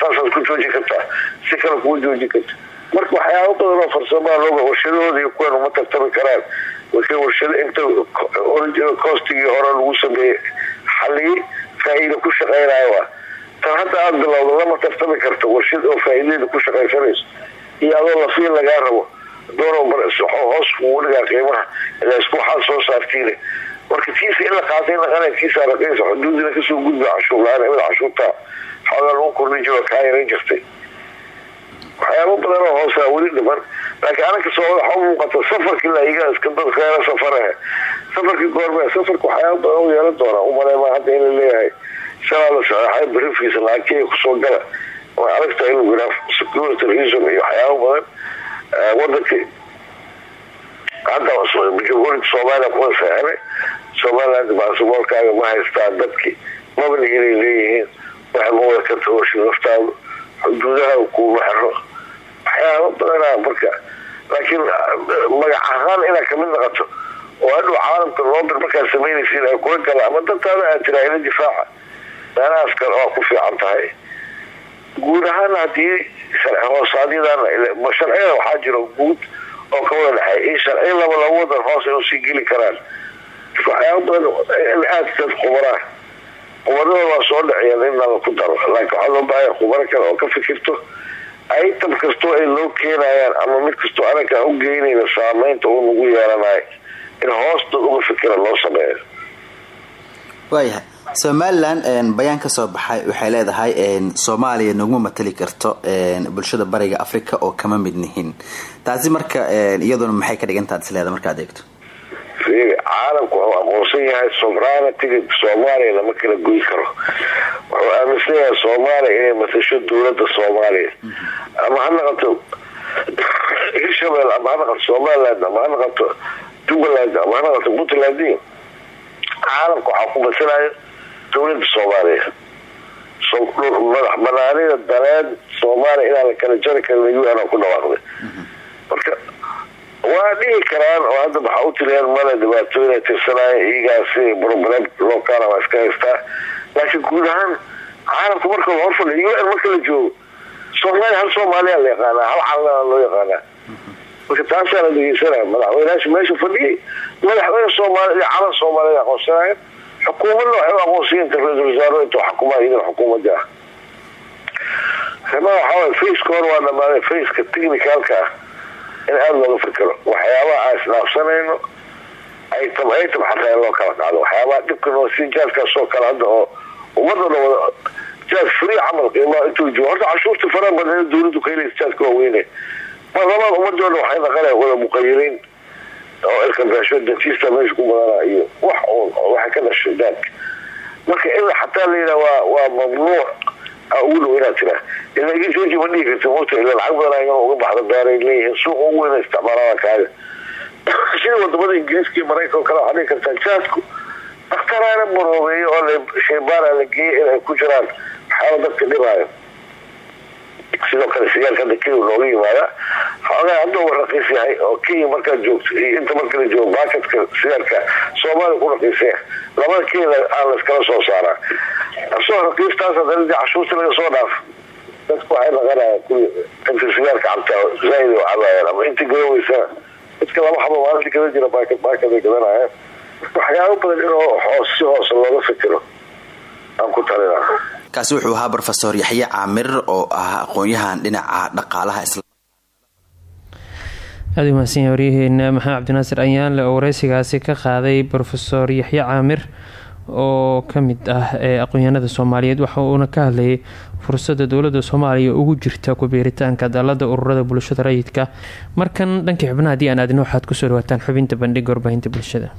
saasaad ku joojin kartaa si kale kuma joojin karta marka waxyaaba badan oo farsamaa looga warshadahooda iyo kuwan uma tartami karaan marka warshado inta original costigii hore lagu sameeyey xaliyey faa-iida ku shaqeynayo waa tan hadda aada bilowda lama tartami karto warshad oo faa-iideeda ku shaqaysanayso iyo adoo lafiin lagaa rabo hoos kugu dhigaa qiimaha ilaa isku waxaad soo saartiine marka tiisa in la qaatay naqana tiisa raqaysa xuduudina ka soo gudba cashuur la'aan imid cashuurta xoogaa lagu kordhin jiro kaa yaran jirtay waxyaaba badan oo hoosaa weli dhiman laakiin anaka soo waxa muuqata safarkii dadkeena safarahe safarkii goorme safarka waxyaaba badan u yeelan doonaa. Umaleema hadda in leeyahay shalaa la saxeexay barifiisa laakiin ku soo gala. Way adagtahay in lagu yiraa security reason iyo waxyaaba badan wadankii hadda jamhuuriyadda soomaaliya kuma saxinay somaliland baasboorkaaga ma haystaan dadkii. Mabni inay leeyihiin. Waxa ma wada karta hoshi naftaadu xuduudaha kuuma xiro waxyaaba badanaa marka laakiin magac ahaan inaad ka mid naqato oo hadhow caalamka loobir markaad samaynaysiin ay kula gala ama dantaada aad tiraa ila difaaca. Meelahaas kale waa ku fiican tahay. Guud ahaan haddii hoosaadyadaan sharciyada waxaa jiro guud oo ka wada dhexeey in sharciya laba laba wadan hoos ay u sii geli karaan. Waxyaaba badan aada dad qubaraa qubarada soo dhaciyeen in nala ku daro. Laakiin waxaa loo baahaya kale oo ka fikirto item kastoo ay loo keenayaan ama mid kastoo anaga u geynayna saameynta uu nagu yeelanayo in hoosta uga fikira loo sameeyo. Waayahay. Somalilan bayaan ka soo baxay waxay leedahay soomaaliya naguma matali karto bulshada bariga africa oo kama mid nihin. Taasi marka iyaduna maxay ka dhigantaad isleeda markaad eegto? Caalamku wuxuu aqoonsan yahay sovereigntiga soomaaliya lama kala goy karo wuxuu aaminsan yahay soomaaliya inay matasho dowladda soomaaliya ama ha naqato hirshabelle ama ha naqato somaliland ama ha naqato jubbaland ama ha naqato puntland. Caalamka waxaa ku masalayo dowladda soomaaliya madax banaanida daleed soomaaliya inaan la kala jari karin un ku dhawaaqday. Marka waa dhihi karaan oo hadda waxaa u tiriyaan male dhibaatooyin ay tirsanaayo iyagaasi problem locaala waa iska haystaa laakiin guud ahaan caalamka marka horfadhiyo un marka la joogo soomaaliya hal soomaaliya la yaqaanaa hal caalaa loo yaqaanaa marka taasaa la dhegeysanaya madaxweyneyaasha meesha fadhiyay madaxweyne soomaaliya iyo soomaaliya aqoonsanayan xukuumadna waxay u aqoonsiyen ra'isul wasaaro intuu xukumaa idan xukuumadda ah rima waxaaway faceka hor waa dhamaaday faceka technicalka in aada looga fikiro waxyaabaha aan isdhaafsanayno xataa in loo kala qaado waxyaabaha dhibka noo si jaadkaasoo kale hadda oo ummadoo dhan wada jaad free camal qiimaa intuu joogo. Horta cashuurta faraha badan dowladdu ka helaysa jaadka waaweyne mar labaad ummadoo dhan waxay naqanaya wada muqayiriin oo ilkabeesho dentista meesha ku badana iyo wax oo waxay ka dhashay daadka marka in xataa layidhaha waa waa mamnuuc ugu dhow inaad tiraa ila iga jooji ma dhihi karti mota ila lacag badan ayagana uga baxda daaray leeyihiin suuqa ugu weyna isticmaalada kaaga [COUGHS] sida waddamada ingiriiska iyo maraykan o kale waxaa kartaa jaadku daktaraana baroobeeyo oo shaybaara la geeyay inay ku jiraan waxyaaba dadka dhibaayo sidoo kale sigaarka hadda kenya nooga yimaada xoogaa hadda wa raqiis yahay oo kenya markaad joogto iyo inta marka la joogo bakatka sigaarka soomaaliya ku raqiisaya labada kenya aan layskala soo saaraa asoo raqiistaas hadana cashuurta laga soo dhaaf dadku waxay naqanayaan kulli inta sigaarka cabtaa zaaid oo cabaayaan ama inta gadan weysana dadka laba xabo maalinta gadan jira baakad baakad ay gadanayaan waxyaabo badan inoo hoos si hoose looga fikiro. Aan ku talina kaasi wuxuu ahaa rofesor yaxye caamir oo ah aqoon-yahan dhinaca dhaqaalaha aada umahadsan waryaheena maxamed cabdinaasir ayaanle oo wareysigaasi ka qaaday rofesor yaxye caamir oo ka mid ah ee aqoon-yahanada soomaaliyeed. Waxa uuna ka hadlayay fursada dowladda soomaaliya ugu jirta ku-biiritaanka dalada ururada bulshada rayidka. Markan dhankii xubnaha haddii aan aadin waxaad ku soo dhawaataan xubinta bandhiga warbaahinta bulshada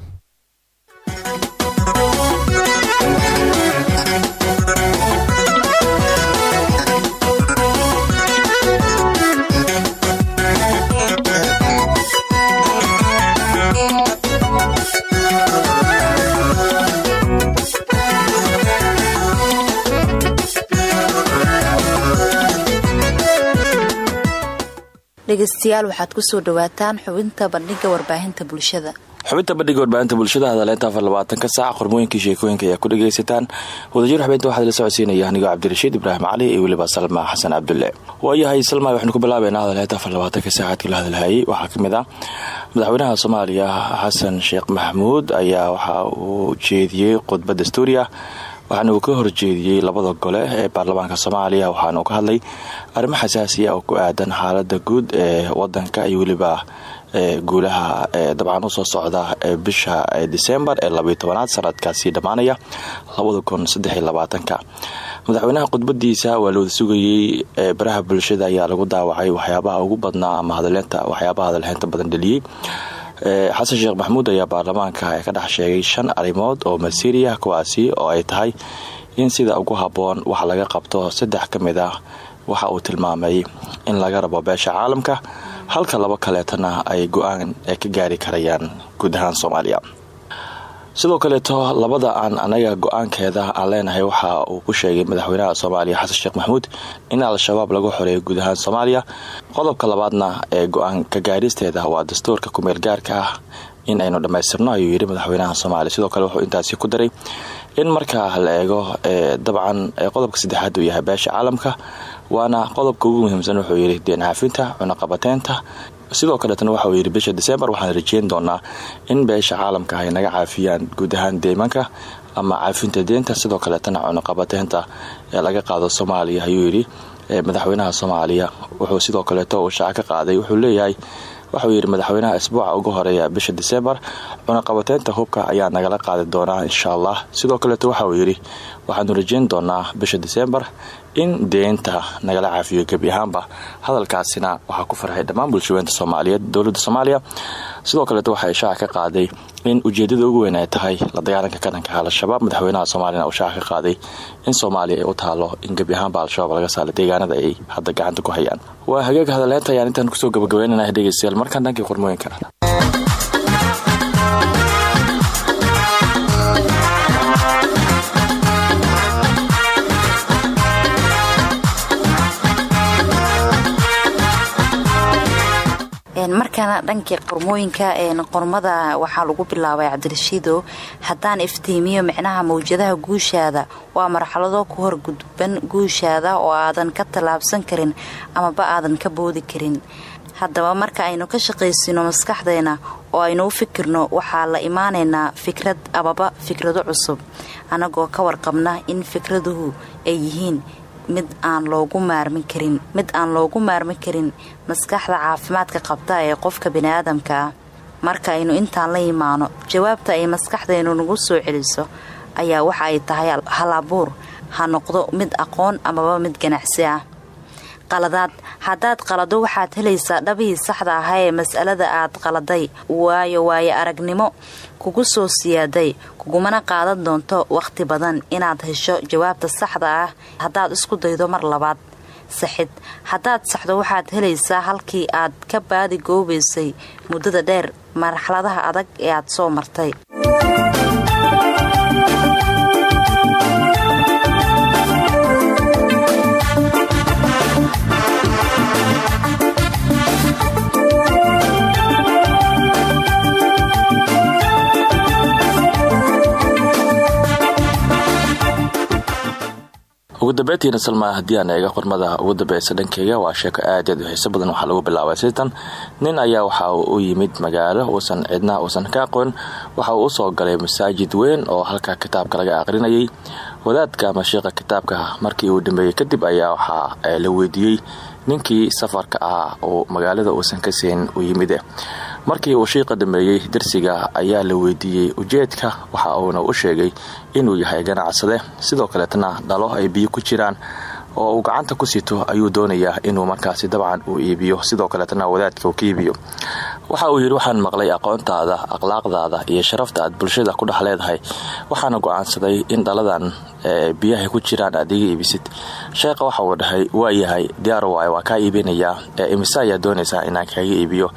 dhegeystayaal waxaad ku soo dhawaataan xubinta bandhiga warbaahinta bulshada. Xubinta bandhiga warbaahinta bulshada hadaleynta afar labaatanka saac qormooyinkii sheekooyinka ayaa ku dhagaysataan wadajir xubinta waxaad la socodsiinaya anigoo cabdirashiid ibraahim cali iyo weliba salma xasan cabdulle. Waayahay salma waxaynu ku bilaabeynaa hadaleynta afar labaatanka saacaadkii la hadalhayay waxaa ka mid ah madaxweynaha soomaaliya xasan sheekh maxamuud ayaa waxa uu jeediyey khudbad dastuuri waxaana uu ka horjeediyey labada gole ee baarlamaanka soomaaliya. Waxaana uu ka hadlay arrimo xasaasiya oo ku aadan xaalada guud ee wadanka iyo weliba guulaha dabcan u soo socda bisha disembar ee labaiy tobanaad sanadkaasi dhammaanaya labada kun labaatanka. Madaxweynaha khudbadiisa waa la wada sugayey baraha bulshada ayaa lagu daawacay waxyaabaha ugu badnaa ama waxyaabaha hadalheynta badan dhaliyey xasan sheekh maxamuud ayaa baarlamaanka ka dhex sheegay shan arrimood oo masiiriya kuwaasi oo ay tahay in sida ugu habboon wax laga qabto saddex ka mid ah waxa uu tilmaamay in laga rabo beesha caalamka halka labo kaleetana ay go'aan ka gaari karayaan guud ahaan soomaaliya sidoo kaleeto labada aan anaga go'aankeeda aan leenahay waxa uu ku sheegay madaxweynaha soomaaliya xasan sheekh maxamuud in al-shabaab lagu xoreeyo guud ahaan soomaaliya. Qodobka labaadna ee go'aan ka gaaristeeda waa dastuurka kumeel gaarka ah. In aynu dhammaystirno ayuu yidhi madaxweynaha soomaaliya. Sidoo kale wuxuu intaasi ku daray in markaa la eego dabcan qodobka saddexaad uu yahay beesha caalamka waana qodobka ugu muhiimsan wuxuu yidhi deen caafinta cunaqabateynta sidoo kaleetna waxauu yidhi bisha disembar waxaan rajeyn doonaa in beesha caalamka ay naga caafiyaan guud ahaan deymanka ama caafinta deenta sidoo kaleetana cunaqabateynta ee laga qaado soomaaliya ayuu yidhi madaxweynaha soomaaliya. Wuxuu sidoo kaleeto uu shaaca ka qaaday wuxuu leeyahay waxauu yidhi madaxweynaha isbuuca ugu horreeya bisha disembar cunaqabateynta hubka ayaa nagala qaadi doonaa insha allah. Sidoo kaleeto waxauu yidhi waxaanu rajeyn doonaa bisha disembar in deynta nagala caafiyo gebi ahaanba. Hadalkaasina waxaa ku farxay dhammaan bulshaweynta soomaaliyeed dowladda soomaaliya. Sidoo kaleeto waxaa ishaaca ka qaaday in ujeedada ugu weyn ay tahay la dagaalanka karanka al-shabaab madaxweynaha soomaaliyana uu shaaca ka qaaday in soomaaliya ay u taalo in gebi ahaanba al-shabaab laga saala deegaanada ay hadda gacanta ku hayaan. Waa hagaag hadaleynta ayaan intaan ku soo gabagabeynana dhegeystayaal markaan dhankii qormooyinka markaana dhankii qormooyinka qormada waxaa lagu bilaabay cabdirashiidow haddaan iftiimiyo micnaha mawjadaha guushaada waa marxalado ku horgudban guushaada oo aadan ka tallaabsan karin amaba aadan ka boodi karin. Haddaba marka aynu ka shaqaysino maskaxdeena oo aynu u fikirno waxaa la imaanaynaa fikrad amaba fikrado cusub. Annagoo ka warqabna in fikraduhu ay yihiin mid aan loogu maarmin karin mid aan loogu maarmin karin maskaxda caafimaadka qabta ee qofka biniaadamka. Ah marka aynu intaan la imaano jawaabta ay maskaxdaynu nagu soo celiso ayaa waxa ay tahay hal abuur ha noqdo mid aqoon amaba mid ganacsi ah qaladaad. Haddaad qalado waxaad helaysaa dhabihii saxda ahaa ee mas'alada aad qaladay. Waayo waayo aragnimo. Kugu soo siyaaday. Kugumana qaadan doonto wakhti badan inaad hesho jawaabta saxda ah. Haddaad isku daydo mar labaad. Saxid haddaad saxdo waxaad helaysaa halkii aad ka baadi goobaysay muddada dheer. Marxaladaha adag ee aad soo martay ugu dambeyntiina salma haddii aan eega qormada ugu dambeysa dhankeyga waa sheeko aad aad u xiiso badan waxaa lagu bilaabay. Sitan nin ayaa waxa uu u yimid magaalo uusan cidna uusan ka aqoon. Waxa uu u soo galay masaajid weyn oo halka kitaabka laga aqrinayay. Wadaadka ama sheekha kitaabka markii uu dhameeyey kadib ayaa waxaa la weydiiyey ninkii safarka ahaa oo magaalada uusan ka siin u yimid markii uu shiiqa dhameeyey darsiga ayaa la weydiiyey ujeedka waxa uuna u sheegay inuu yahay ganacsade. Sidoo kaleetna dhalo ay biyo ku jiraan oo uu gacanta ku sito ayuu doonayaa inuu markaasi dabcan uu iibiyo. Sidoo kaleetna wadaadka uu ka waxa uu yidhi waxaan maqlay aqoontaada akhlaaqdaada iyo sharafta aad bulshada ku dhex leedahay. Waxaana go'aansaday in dhaladan biyahay ku jiraan aad iibisid. Sheekha waxa uu dhahay waa yahay diyaar waay waa kaa iibinayaa. Imise ayaa doonaysaa inaan kaaga iibiyo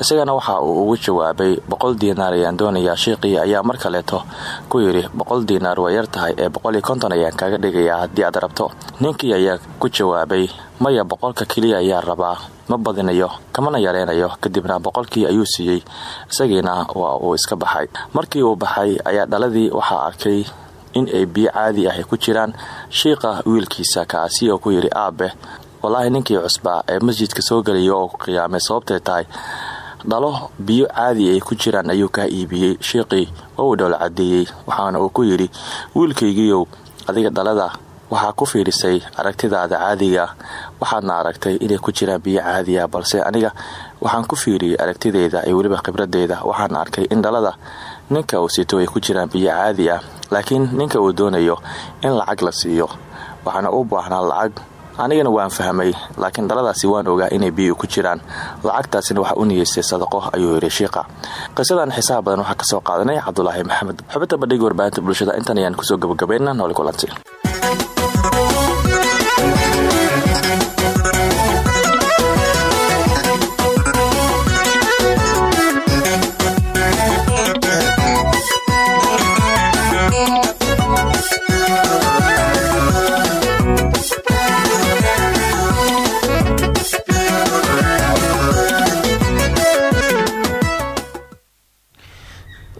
isagana waxa uu ugu jawaabay boqol diinaar ayaan doonayaa sheekhii ayaa mar kaleeto ku yidhi boqol diinaar waa yar tahay ee boqoliyo konton ayaan kaaga dhigayaa haddii aad rabto. Ninkii ayaa ku jawaabay maya boqolka keliya ayaa rabaa ma badinayo kamana yareynayo kadibna boqolkii ayuu siiyey isagiina waa uu iska baxay. Markii uu baxay ayaa dhaladii waxaa arkay in ay biyo caadi ah ku jiraan. Shiiqa wiilkiisa kaasi oo ku yidhi aabe walaahi ninkii cusbaa ee masjidka soo gelaya oo qiyaamay sababtay tahay dhalo biyo caadi ay ku jiraan ayuu kaa iibiyey shiiqii waa uu dhowla cadeeyey waxaana uu ku yidhi wiilkaygiiow adiga dhalada waxaa ku fiidhisay aragtidaada caadiga waxaadna aragtay inay ku jiraan biyo caadiya balse aniga waxaan ku fiiriyey aragtideyda iyo weliba khibradeyda waxaana arkay in dhalada ninka uu sito ay ku jiraan biyo caadi ah laakiin ninka uu doonayo in lacag la siiyo. Waxaana u baahnaa lacag anigana waan fahmay laakiin dhaladaasi waan ogaa inay biyo ku jiraan. Lacagtaasina waxaa u niyeystay sadaqo ayuu yidhi shiiqa qisadan xisaab badan waxaa ka soo qaadanay cabdulaahi maxamed. Xubinta bandhiga warbaahinta bulshada intan ayaan ku soo gabagabayna nooli kulanti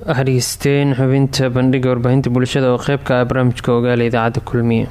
waxaa dhegeysteen xubinta bandhiga warbaahinta bulshada oo qeybka ah barnaamijka ogaala idaacadda kulmiye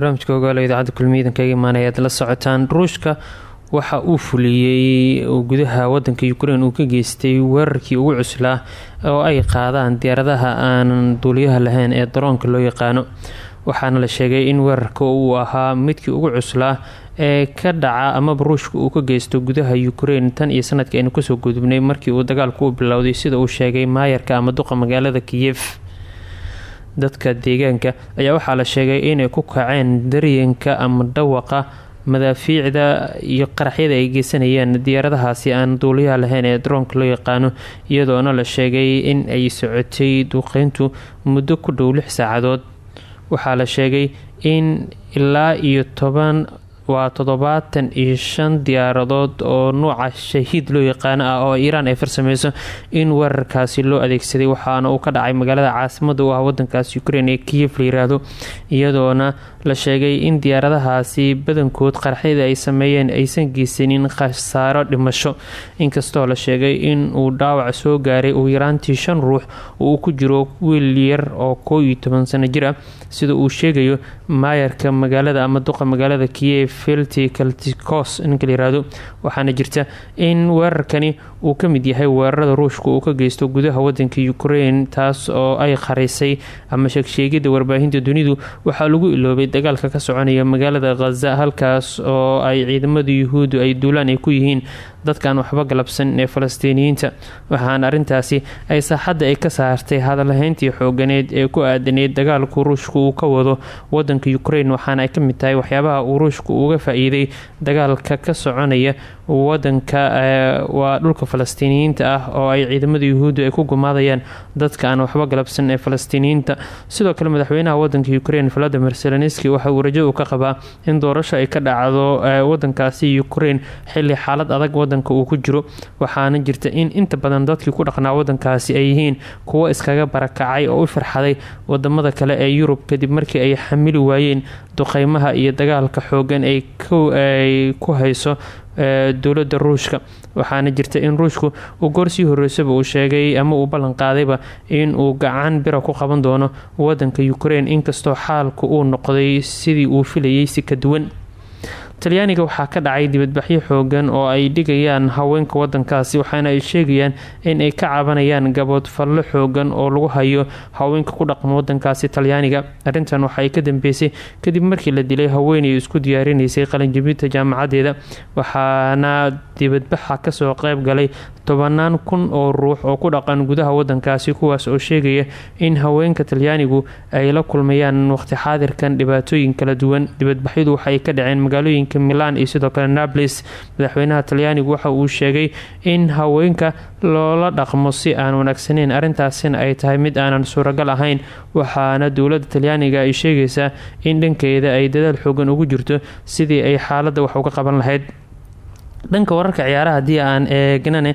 barnaamijka ogaalo idaacadda kulmiyadan kaga imaanaya aad la socotaan. Ruushka waxa uu fuliyey gudaha wadanka ukrein uu ka geystay weerarkii ugu cuslaa oo ay qaadaan diyaaradaha aanan duuliyaha lahayn ee daroonka loo yaqaano. Waxaana la sheegay in weerarka uu ahaa midkii ugu cuslaa ee ka dhaca amaba ruushka uu ka geysto gudaha ukrein tan iyo sanadka aynu ka soo gudubnay markii uu dagaalku u bilowday sida uu sheegay maayarka ama duqa magaalada kiyef dadka deegaanka. Ayaa waxaa la sheegay inay ku kaceen daryanka ama dhawaqa madaafiicda iyo qaraxyada ay geysanayeen diyaaradahaasi aan duuliyaha lahayn ee daroonka loo yaqaano iyadoona la sheegay in ay socotay duqeyntu muddo ku dhow lix saacadood. Waxaa la sheegay in ilaa iyo toban waa toddobaatan iyo shan diyaaradood oo nuuca shahiid loo yaqaano ah oo iiraan ay farsameyso in weerarkaasi loo adeegsaday waxaana uu ka dhacay magaalada caasimada u ah wadankaas ukrein ee kiyef la yiraahdo iyadoona la sheegay in diyaaradahaasi badankood qarxyada ay sameeyeen aysan geysanin khasaaro dhimasho. Inkastoo la sheegay in uu dhaawac soo gaaray ugu yaraantii shan ruux oo uu ku jiro wiil yar oo koo iyo toban sano jir ah. Sida uu sheegayo maayarka magaalada ama duqa magaalada kiyef filti kaltikos ninka la waxaana jirta in weerarkani uu ka mid yahay weerarada ruushka uu ka geysto gudaha wadanka ukrein taas oo ay qarisay ama sheegsheegida warbaahinta dunidu waxaa lagu iloobay dagaalka ka soconaya magaalada khaza halkaas oo ay ciidamada yuhuuddu ay duulaan ay ku yihiin dadkaan waxba galabsan ee falastiiniyiinta. Waxaana arintaasi ay saaxadda ay ka saartay hadalhayntii xooganeed ee ku aadaneyd dagaalku ruushka uu ka wado wadanka ukrein waxaana ay ka mid tahay waxyaabaha uu ruushka uga faa-iiday dagaalka ka soconaya wadanka waa dhulka falastiiniyiinta ah oo ay ciidamada yuhuuddu ay ku gumaadayaan dadka aan waxba galabsan ee falastiiniyiinta. Sidoo kale madaxweynaha wadanka ukrein valadimir zelenski waxa uu rajo ka qabaa in doorasho ay ka dhacdo wadankaasi ukrein xili xaalad adag wadanka uu ku jiro waxaana jirta in inta badan dadkii ku dhaqnaa wadankaasi ay yihiin kuwo iskaga barakacay oo u farxaday waddamada kale ee yurub kadib markii ay xamili waayeen duqeymaha iyo dagaalka xoogan ay ku hayso dowladda ruushka. Waxaana jirta in ruushku uu goorsii horeysaba uu sheegay ama uu ballan qaadayba in uu gacan bira ku qaban doono wadanka ukraine inkastoo xaalku uu noqday sidii uu filayay si ka duwan talyaaniga waxaa ka dhacay dibadbaxyo xoogan oo ay dhigayaan haweenka wadankaasi waxaana ay sheegayaan in ay ka cabanayaan gabood fallo xoogan oo lagu hayo haweenka ku dhaqma wadankaasi talyaaniga. Arrintan waxa ay ka dambeysay kadib markii la dilay haweenay isku diyaarinaysay qalinjabinta jaamacadeeda waxaana dibadbaxa ka soo qeyb galay tobanaan kun oo ruux oo ku dhaqan gudaha wadankaasi kuwaas oo sheegaya in haweenka talyaanigu ay la kulmayaan waqti xaadirkan dhibaatooyin kala duwan. Dibadbaxyadu waxaay ka dhaceen magaalooyinka milan iyo sidoo kale nables madaxweynaha talyaanigu waxa uu sheegay in haweenka loola dhaqmo si aan wanaagsaneyn arrintaasina ay tahay mid aanan suuragal ahayn waxaana dowladda talyaaniga ay sheegaysaa in dhankeeda ay dadaal xoogan ugu jirto sidii ay xaalada wax uga qaban lahayd dhanka wararka ciyaaraha haddii aan eegnane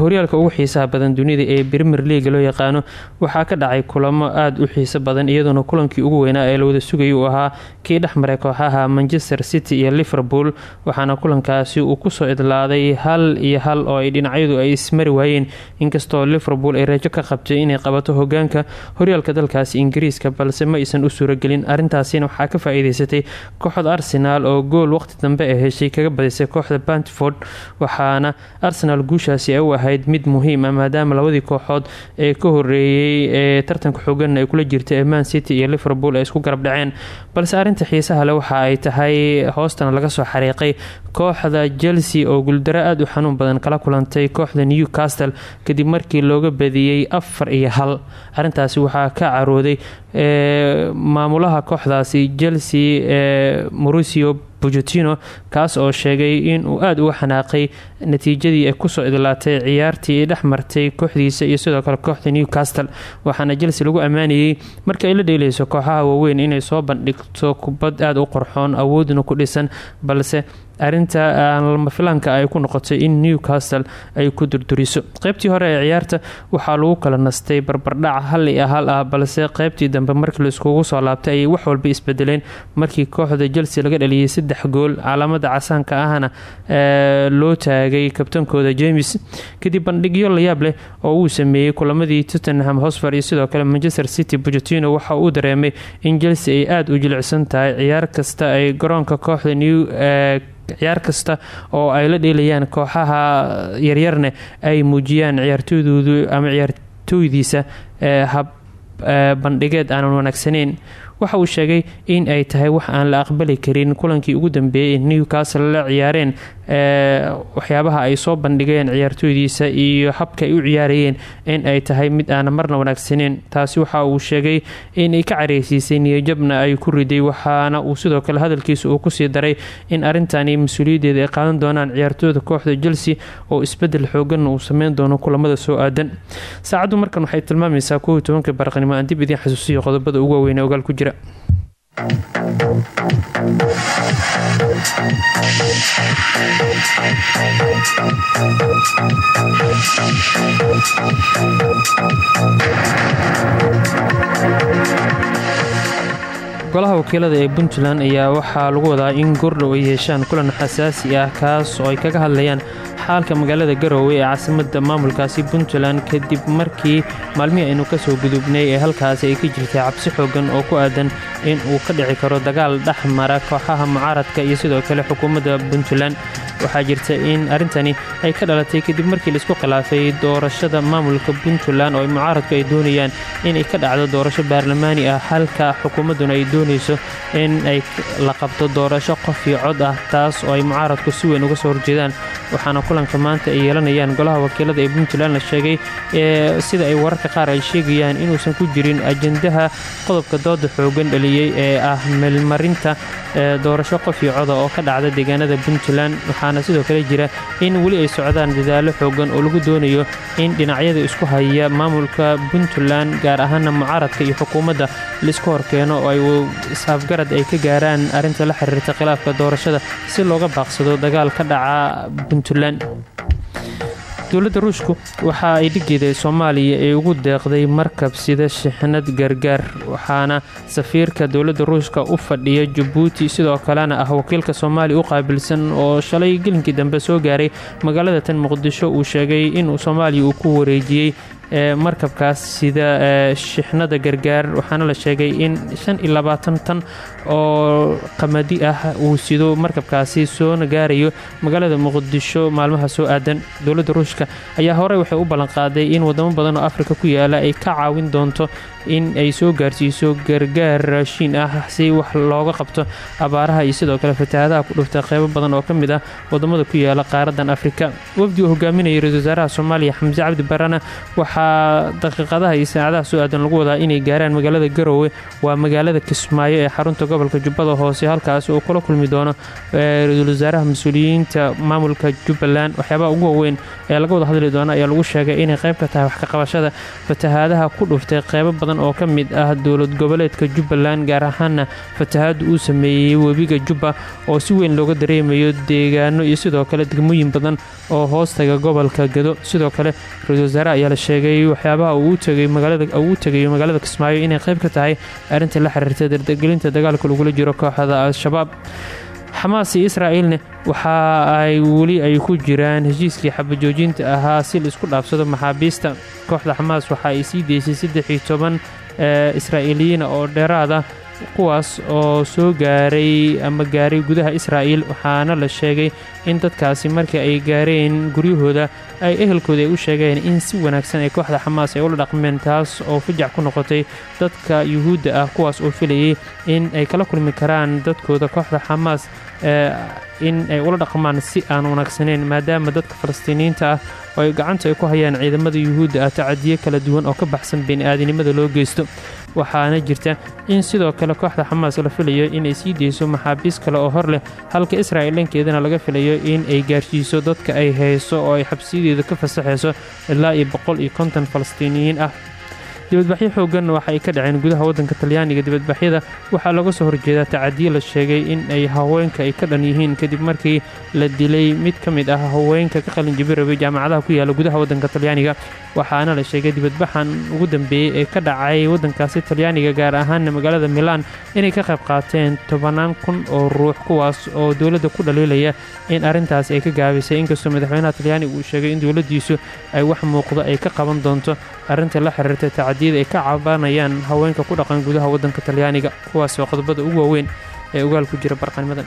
horyaalka ugu xiisaha badan dunida ee premier leaga loo yaqaano waxaa ka dhacay kulamo aada u xiiso badan iyadoona kulankii ugu weynaa ee lawada sugayay uu ahaa kii dhexmaray kooxaha manchester city iyo liverpool waxaana kulankaasi uu ku soo idlaaday hal iyo hal oo ay dhinacyadu ay ismari waayeen. Inkastoo liverpool ay rajo ka qabtay inay qabato hogaanka horyaalka dalkaasi ingiriiska balse ma aysan u suuragelin. Arrintaasina waxaa ka faa-iideysatay kooxda arsenaal oo gool waqti dambe ee heshay kaga badisay kooxda bantford waxaana arsenal guushaasi ay u ahayd mid muhiim ah maadaama labadii kooxood ee ka horeeyey ee tartanka xoogan ay kula jirta ee man city iyo liverpool ay isku garab dhaceen balse arrinta xiisaha le waxa ay tahay hoostana laga soo xariiqay kooxda chelsea oo guuldaro aada u xanuun badan kala kulantay kooxda newcastle kadib markii looga badiyey afar iyo hal. Arrintaasi waxaa ka carooday maamulaha kooxdaasi chelsea ee mauricio bujutino kaas oo sheegay inuu aada uga xanaaqay natiijadii ay ku soo idlaatay ciyaartii dhex kooxdiisa iyo sidoo kale kooxda newcastle. Waxaana chelsea lagu ammaanayay marka ay la dheeleyso kooxaha waaweyn inay soo bandhigto kubad aada u qorxoon awoodna ku dhisan balse arinta lama filaanka ay ku noqotay in newcastle ay ku durduriso. Qeybtii hore ee ciyaarta waxaa lagu kala nastay barbardhac hal iyo hal ah balse qeybtii dambe markii laiskugu soo laabtay ayay wax walba isbedeleen markii kooxda chelsea laga dhaliyay saddex gool calaamada casaanka ahna loo taagay kabtankooda james. Kadib bandhigyo layaab leh oo uu sameeyey kulamadii tottenham hosfer iyo sidoo kale manchester city bujatino waxa uu dareemay in chelsea ay aada u jilicsan tahay ciyaar kasta ay garoonka kooxda new ciyaar kasta oo ay la dheelayaan kooxaha yaryarne ay muujiyaan ciyaartooydoodu ama ciyaartooydiisa hab bandhigeed aanan wanaagsaneyn waxa uu sheegay in ay tahay wax aan la aqbali karin. Kulankii ugu dambeeyay ee newcastle la ciyaareen waxyaabaha ay soo bandhigeen ciyaartooydiisa iyo habka ay u ciyaarayeen in ay tahay mid aanan marna wanaagsaneyn taasi waxa uu sheegay inay ka careysiisay niyajabna ay ku riday waxaana uu sidoo kale hadalkiisa uu ku sii daray in arrintani mas'uuliyaddeeda ay qaadan doonaan ciyaartooyda kooxda chelsea oo isbeddel xooganna uu sameyn doono kulamada soo aadan. Saacaddu markan waxay tilmaamaysaa kuwii tobanka baraqnimo aan dib idiin xasuusiyo qodobada ugu waaweyn ee ogaal ku jira Later golaha wakiilada ee puntland ayaa waxaa lagu wadaa in gordhow ay yeeshaan kulan xasaasi ah kaas oo ay kaga hadlayaan xaalka magaalada garowe ee caasimada maamulkaasi puntland kadib markii maalmihii aynu ka soo gudubnay ee halkaasi ay ka jirtay cabsi xoogan oo ku aadan in uu ka dhici karo dagaal dhex mara kooxaha mucaaradka iyo sidoo kale xukuumadda puntland. Waxaa jirta in arrintani ay ka dhalatay kadib markii la isku khilaafay doorashada maamulka puntland oo mucaaradku ay doonayaan inay ka dhacdo doorasho baarlamaani ah halka xukuumadduna ay doonayso in ay la qabto doorasho qof iyo cod ah taas oo ay mucaaradku si weyn uga soo horjeedaan. Waxaana kulanka maanta ay yeelanayaan golaha wakiilada ee puntland la sheegay ee sida ay wararka qaar ay sheegayaan inuusan ku jirin ajendaha qodobka dooda xoogan dhaliyey ee ah meelmarinta doorasho qof iyo coda oo ka dhacda deegaanada puntland. Waxaana sidoo kale jira in weli ay socdaan dadaalo xoogan oo lagu doonayo in dhinacyada isku haya maamulka puntland gaar ahaana mucaaradka iyo xukuumadda la isku horkeeno oo ay isafgarad ay ka gaaraan arrinta la xiriirta khilaafka doorashada si looga baaqsado dagaal ka dhaca puntland. Dowladda ruushku waxa ay dhigeeda soomaaliya ee ugu deeqday markab sida shixnad gargaar waxaana safiirka dowladda ruushka u fadhiya jabuuti sidoo kalena ah wakiilka soomaaliya u qaabilsan oo shalay gelinkii dambe soo gaaray magaalada tan muqdisho. Uu sheegay inuu soomaaliya uu ku wareejiyey ee markabkaas sida shixnada gargaar. Waxaana la sheegay in shan iyo labaatan tan oo qamadi ah uu sido markabkaasi soona gaarayo magaalada muqdisho maalmaha soo aadan. Dowladda ruushka ayaa horey waxay u ballanqaaday in wadamo badan oo afrika ku yaalla ay ka caawin doonto in ay soo gaarsiiso gargaar raashiin ah si wax looga qabto abaaraha iyo sidoo kale fatahaadaha ku dhuftay qeybo badan oo ka mid ah waddamada ku yaalla qaaradan afrika. Wafdi uu hogaaminayay ra'isul wasaaraha soomaaliya xamse cabdi barana waxaa daqiiqadaha iyo saacadaha soo aadan lagu wadaa inay gaaraan magaalada garoowe waa magaalada kismaayo ee xarunta gobolka jubbada hoose halkaas oo kula kulmi doono ra'iisul wasaaraha mas'uuliyiinta maamulka jubbaland. Waxyaabaha ugu waaweyn ee laga wada hadli doono ayaa lagu sheegay inay qayb ka tahay wax ka qabashada fatahaadaha ku dhuftay qeybo badan oo ka mid ah dowlad goboleedka jubbaland gaar ahaana fatahaadu uu sameeyey webiga jubba oo si weyn looga dareemayo deegaano iyo sidoo kale degmooyin badan oo hoostaga gobolka gado. Sidoo kale ra'isul wasaare ayaa la sheegay waxyaabaha uu u tegayo magaalada kismaayo inay qayb ka tahay arrinta la xiriirta dardargelinta dagaalka lagula jiro kooxda al-shabaab. Xamaas iyo israa'iilne waxa ay weli ay ku jiraan heshiiskii xabajoojinta ahaa si la isku dhaafsado maxaabiista. Kooxda xamaas waxa ay sii deysay saddex iyo toban israa'iiliyiina oo dheeraada kuwaas oo soo gaaray ama gaaray gudaha israa'iil waxaana la sheegay in dadkaasi markii ay gaareen guryahooda ay ehelkooda ay u sheegeen in si wanaagsan ay kooxda xamaas ay ula dhaqmeen taas oo fajac ku noqotay dadka yuhuudda ah kuwaas oo filayay in ay kala kulmi karaan dadkooda kooxda xamaas in ay ula dhaqmaan si aan wanaagsaneyn maadaama dadka falastiiniyiinta ah oo ay gacanta ay ku hayaan ciidamada yuhuudda ah tacadiyo kala duwan oo ka baxsan bini'aadanimada loo geysto waxaana jirta in sidoo kale kooxda xamaas la filayo inay sii deyso maxaabiis kale oo hor leh halka israa'il dhankeedana laga filayo in ay gaarsiiso dadka ay hayso oo ay xabsiyadeeda ka fasaxayso ilaa iyo boqol iyo konton falastiiniyiin ah dibadbaxyo xooganna waxa ay ka dhaceen gudaha waddanka talyaaniga. Dibadbaxyada waxaa looga soo horjeedaa tacadiyo la sheegay in ay haweenka ay ka dhan yihiin. Kadib markii la dilay mid ka mid ah haweenka ka qalinjabi rabay jaamacadaha ku yaalla gudaha waddanka talyaaniga waxaana la sheegay dibadbaxan ugu dambeeyey ee ka dhacay waddankaasi talyaaniga gaar ahaana magaalada milaan inay ka qayb qaateen tobanaan kun oo ruux kuwaas oo dowladda ku dhaliilaya in arrintaas ay ka gaabisay inkastoo madaxweynaha talyaaniga uu sheegay in dowladdiisu ay wax muuqdo ay ka qaban doonto arrinta la xiriirta tacadiyada ay ka cabanayaan haweenka ku dhaqan gudaha waddanka talyaaniga kuwaas oo qodobada ugu waaweyn ee ogaal ku jira barqanimadan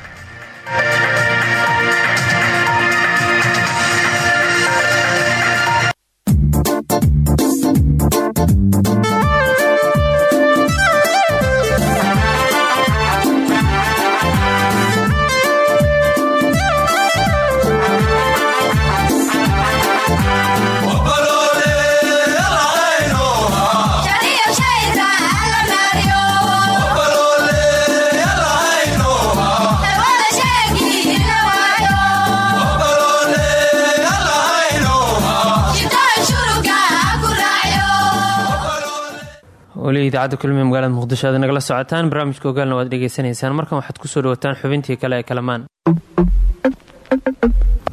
weli idaacadda kulmiye magaalada muqdisho aad nagala socotaan barnaamijka ogaalna waad dhegaysanaysaan markan waxaad ku soo dhawataan xubintii kale ee kalamaan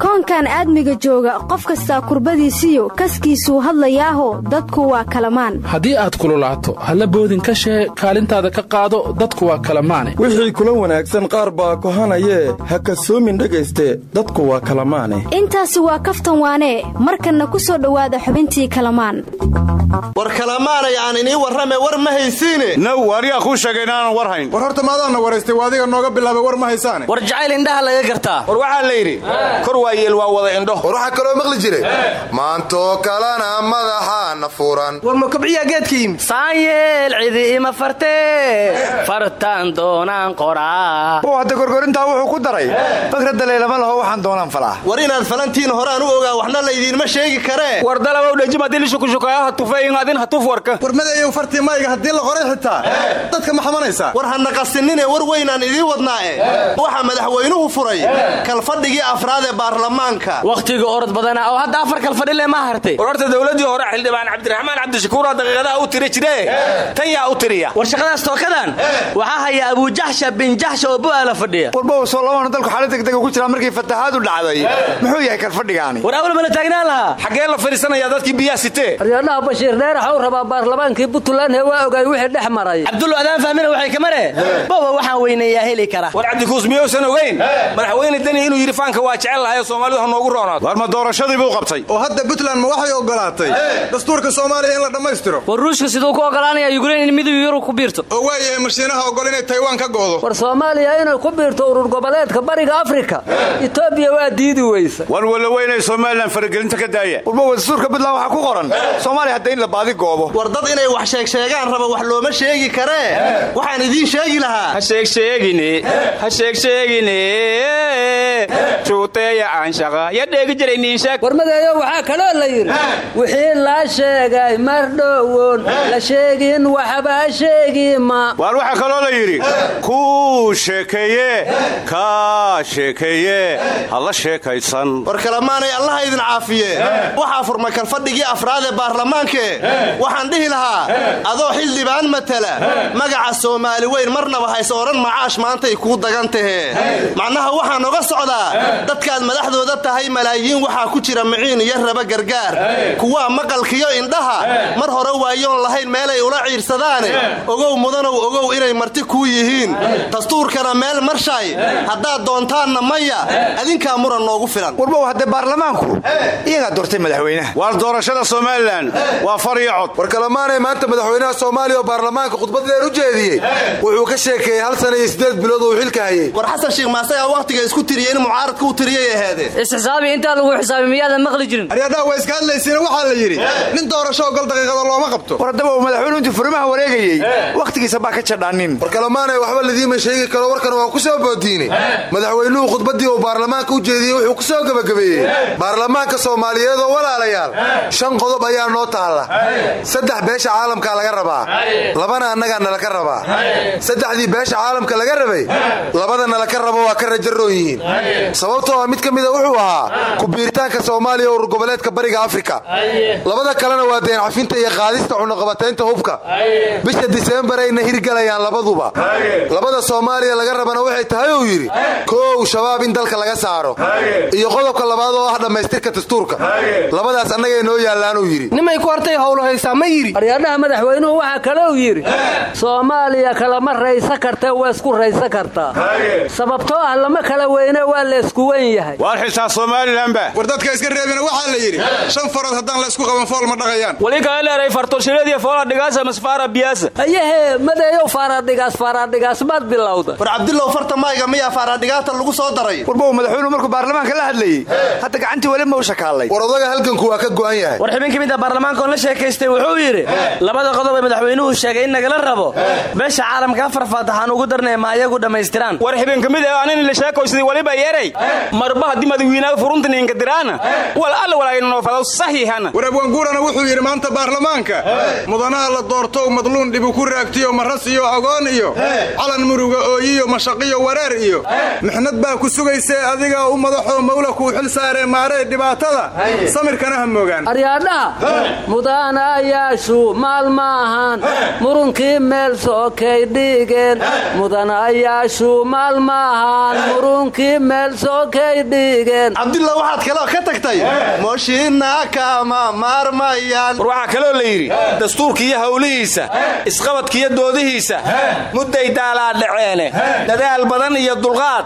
koonkan aadmiga jooga qof kastaa kurbadiisiyo kaskiisuu hadlayaaho dadku waa kalamaan. Haddii aad kululaato halla boodin ka shee kaalintaada ka qaado dadku waa kalamaane. Wixii kula wanaagsan qaar baa kohanayee ha kasoomin dhegayste dadku waa kalamaane. Intaasi waa kaftan waanee markanna ku soo dhowaada xubintii kalamaan. War kalamaanay aan inii warrame war ma haysiine. Naw anigaa kuu sheegay inaanan war hayn? War horta maadaanna waraystay waa adiga nooga bilaabay war ma haysaane. War jacayl indhaha laga gartaa. War waxaa la yidhi kor waa wada indho. War waxaa kaloo maqli jire maantoo kalena madaxaana furan war ma kobciyaa geedka yimid? Saanyeel cidi ima fartee fartaan doonaan qoraa u hadda gorgorintaa wuxuu ku daray. Fakradda leylama laho waxaan doonaan falaa. War inaad falantiin horaan u ogaa waxna laydiinma sheegi karee. War dalabow dhejimadilishukushukayaha tufeyin adin hatuf warka. War madayow fartii mayga haddii la qoray xitaa. Dadka ma xamanaysaa war hana qasinine war weynaan idiin wadnaae. Waxaa madaxweynuhu furay. Kalfadhigii afraad ee baarlamaan baarlamaanka. Wakhtiga orod badana oo hadda afar kal fadhile ma hartay war horta dowladii hore xildhibaan cabdiraxmaan cabdishakuura daqiiqadaha u tiri jire. Tan yaa u tiriya. War shaqadaas tookadan waxaa haya abuujaxsha bin jaxsha oo bu'aala fadhiya. Warbow soo labana dalku xaalad degdega ku jiraa markii fatahaadu dhacday. Muxuu yahay kalfadhigaani? War awal mala taagnaan lahaa. Xaggee la fadhiisanayaa dadkii biyaha sitee aryaadhaha bashiir dheeraxa u rabaa baarlamaankii puntland hee waa ogaay wixii dhex maray. Cabdullo adaan fahmina waxay ka mare boba waxaan weyneeyaa heli kara. War cabdikuus miyuusan ogeyn? Madaxweyne deni inuu yidhi faanka waa jecel lahayo soomaalidu ha noogu roonaado. War ma doorashadii buu qabtay. Oo hadda puntland ma waxay ogolaatay dastuurka soomaaliya in la dhammaystiro war ruushka siduu ku ogolaanaya yukrain in midowga yurub ku biirto. Oo waayahay mashiinaha ogol inay taywan ka go'do war soomaaliya inay ku biirto urur goboleedka bariga afrika. Etoobiya waa diidi weysa war walla weynay somalilan faragelinta ka daaya. Warbow dastuurka puntland waxaa ku qoran? Soomaaliya hadda in la baadi goobo. War dad inay wax sheegsheegaan raba wax looma sheegi karee waxaan idiin sheegi lahaa. Ha sheegsheegine ha sheegsheegine juuteeya warmadeeyo waxaa kaloo la yidhi wixii la sheegay mar dhowoon la sheegin waxba sheegima waar waxaa kaloo la yidhi kuu sheekeeye kaa sheekeeye ha la sheekaysan. War kalemaanay allaha idin caafiye. Waxaa furmay kalfadhigii afraad ee baarlamaanke. Waxaan dhihi lahaa adoo xildhibaan matala magaca soomaali weyn marnaba hayse odhan macaash maantay kuu dagan tahee macnaha waxaan oga socdaa dadkaad madaxdooda tahay malaayiin waxaa ku jira miciin iyo raba gargaar. Kuwaa maqalkiyo indhaha mar hore waayoon lahayn meelay ula ciirsadaane. Ogow mudanow ogow inay marti kuu yihiin. Dastuurkana meel marshaay haddaad doontaanna maya adinkaa muran noogu filan. Warbow haddee baarlamaanku. Iyagaa doortay madaxweynaha waar doorashada somalilan? Waa far iyo cod. War maanta madaxweynaha soomaaliya oo baarlamaanka khudbad dheer u jeediyey. Wuxuu ka sheekeeyey hal sana iyo siddeed bilood uu xilka hayey war xasan sheekh maasagaa wakhtiga isku tiriyey in mucaaradka u tiriyay ahaadeen isxisaabi intaa lagu xisaabi miyaadan maqli jirin? Aryaadhaha waa iska hadlaysiina waxaa la yidhi nin doorasho ogol daqiiqada looma qabto. War haddaba uu madaxweynuhu intuu furimaha wareegayey wakhtigiisa baa ka jadhaanin war kalemaanay waxba ladiima sheegi karo warkan waa ku soo boodiinay madaxweynuhu khudbaddii uu baarlamaanka u jeediyey wuxuu ku soo gebagabeeyey. Baarlamaanka soomaaliyeed oo walaalayaal shan qodob ayaa noo taalla. Saddex beesha caalamkaa laga rabaa. Labana annagaa nalaka rabaa. Saddexdii beesha caalamka laga rabay labada nalaka rabo waa ka rajaroon yihiin sababtoo ah mid ka mida wuxuu ahaa kubiiritaanka soomaaliya urur goboleedka bariga afrika. Labada kalena waa deen cafinta iyo qaadista cunuqabataynta hubka. Bisha diseembar ayna hirgalayaan labaduba. Labada soomaaliya laga rabana waxay tahay uu yidhi koow shabaab in dalka laga saaro. Iyo qodobka labaad oo ah dhammaystirka dastuurka. Labadaas annagay noo yaallaanuu yidhi. Nimay ku hartay howlo haysaa ma yidhi. Aryaadhaha madaxweynuhu waxaa kalou yidhi soomaaliya kalama raysa kartee waa isku raysa kartaa sababtoo ah lama kala weyne waa laysku wen yahay waar xitaa somalilanba war dadka iska reebina waxaa la yidhi shan farood haddaan laysku qaban fool ma dhaqayaan wali kala leeray fartoshireediya foola dhigaasa masfaara biyaasa ayahee madeeyow faaraadhigaas faaraadhigaas maad bilowda war cabdilow farta mayga miyaa faaraadhigaata lagu soo daray? Warbow madaxweynuhu markuu baarlamaanka la hadlayey hadda gacantii weli ma u shakaallay war odaga halganku waa ka go'an yahay. War xubin ka mid a baarlamaanka oon la sheekaystay wuxuu yidhi labada qodob ee madaxweynuhu sheegay in nagala rabo beesha caalamka afar faataxaan ugu darnay ma ayagu dhammaystiraan. War xibin ka mid ah anin la sheekaysaday waliba yeeray? Marba haddii madaxweynaha furuntaninka diraana wal alla walaayno fadaw saxiixana. War abwaanguurana wuxuu yidhi maanta baarlamaanka mudanaha la doorto madluun dhibu ku raagtiyo maras iyo agoon iyo calan muruga ooyiyo mashaqiyo wareer iyo mixnad baa ku sugaysee adiga u madaxoo mawla kuu xil saaree maaree dhibaatada samirkana ha moogaan. Aryaadhaha mudanayaashu maal maahan murunkii meel sookay dhigeen mudanayaashu maal maahan murunkii meel sookay dhigeen cabdilla waxaad kaloo ka tagtay mooshiina kama maarmayaan war waxaa kaloo la yidhi dastuurka iyo howlihiisa isqabadka iyo doodihiisa mudday daalaa dhaceene dadaal badan iyo dulqaad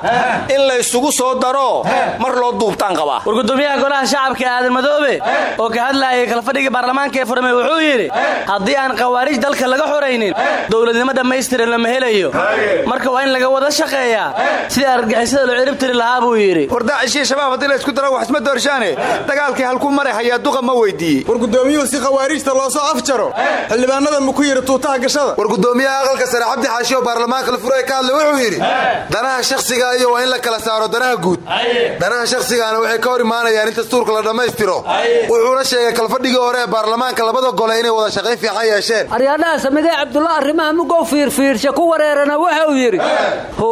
in la isugu soo daro mar loo duubtaan qabaa. War gudoomiyaha golaha shacabka aadan madoobe oo ka hadlaayay kalfadhigii baarlamaanka ee furmay wuxuu yidhi haddii aan khawaarij dalka laga xoraynin dowladnimo dhammaystiran lama helayo. Marka waa in laga wada shaqeeyaa sidii argagixisada loo cirib tiri lahaa buu yidhi daacishiyo shabaab haddii la isku daro wax isma doorshaane dagaalkii halku maray hayaa duqa ma weydiiyey. War gudoomiyuhu si khawaarijta loo soo afjaro. Xildhibaanada ma ku yidhi tuutaha gashada? War gudoomiyaha aqalka sare cabdi xaashi oo baarlamaanka la furo ee ka hadlay wuxuu yidhi danaha shakhsiga iyo waa in la kala saaro danaha guud. Danaha shakhsigaana waxay ka hor imaanayaan in dastuurka la dhammaystiro. Wuxuuna sheegay kalfadhigii hore ee baarlamaanka labada gole inay wada shaqayn fiican yeesheen. Aryaadhaha samidee cabdulla arrimaha mugow fiirfiirsha ku wareerana waxa uu yidhi how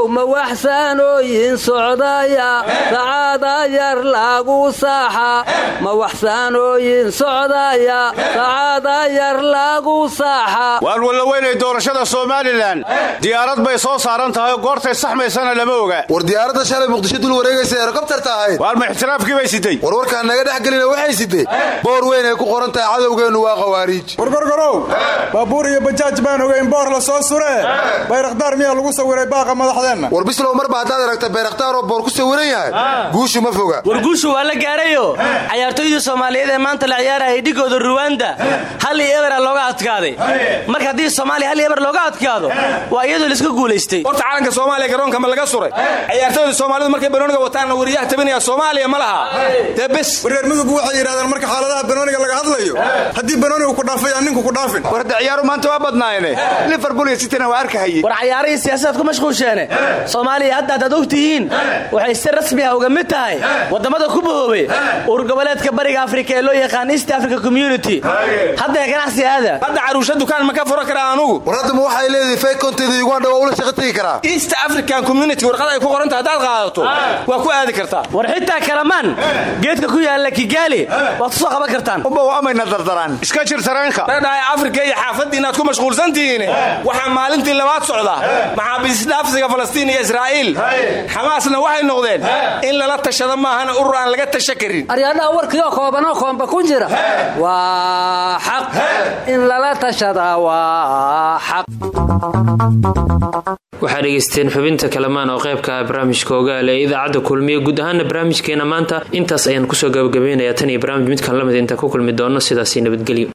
ow ma waxsaanooyin socdaya sacaada yar lagu saaxa ma waxsaanooyin socdaya. Sacaada yar lagu saaxa waan wallaweynay doorashada somalilan diyaarad bay soo saaran tahay oo goortay saxmaysana lama oga. War diyaaradda shalay muqdisho dul wareegaysa herokobtarta ahayd. Waar ma ixtiraafkii bay siday warwarkaan naga dhex gelina waxay sidee boor weyn ay ku qoran tahay cadowgeennu waa khawaariij. Wargorgorow baabuur iyo bajaaj baan ogayn boor la soo suree. Bayrakhtaar miyaa lagu sawiray baaqa madaxdeenna war bislow marba haddaad aragta bayrakhtaar oo boor ku sawiran yahay? Guushu ma foga. War guushu waa la gaarayo. Cayaartooydii soomaaliyeed ee maanta la ciyaarayay dhigooda ruwanda hal iyo ebera looga adkaaday. Marka haddii soomaaliya hal iyo eber looga adkaado waa iyadoo laiska guulaystay horta calanka soomaaliya garoonka ma laga suray? Ciyaartooyda soomaalidu markay banooniga wataanna wariyaha tabinaya soomaaliya ma laha. Dee bes. Wareer waxay yidhahdeen marka xaaladaha banooniga laga hadlayo haddii banoonigu ku dhaafay aan ninku ku dhaafin. War hadda ciyaaru maanta waa badnaayene. Liverpool iyo cityna waa arkahaye. War cayaarihii siyaasaad ku mashquulsheene soomaaliya hadda tihiin waxay si rasmi ah uga mid tahay waddamada ku bahoobay urur goboleedka bariga afrika ee loo yaqaan east africa community. Hadda ganacsi aada. Hadda caruusha dukaan ma ka fura karaa anugu? War haddama waxay leedahay faykonteeda uganda waa ula shaqo tegi karaa. East african community warqad ay ku qoranta haddaad qaadato. Waa ku aadi kartaa. War xitaa kalamaan. Geedka ku yaalla kigaali waad ku soo qaban kartaan. Uba amayna dardaraan. Iska jir tareenka dhadhahay afrika iyo xaafadii inaad ku mashquulsan tihiin. Waxaa maalintii labaad socda. Maxaabiisdhaafsiga falastiin iyo israa'iil? Xamaasna waxay noqdeen in lala tashado maahana urur aan laga tasha karin. Aryaadhaha warkiioo koobanoo koomba ku jira. Waa xaq. In lala tashadaa waa xaq. Waxaa dhegaysteen xubinta kalamaan oo qaybka ah barnaamijka ogaale. Ee idaacadda kulmiye guud ahaana barnaamijkeena maanta intaas ayaan ku soo gabagabaynayaa tan iyo barnaamij midkan la mid inta ku kulmi doono sidaasi nabadgelyo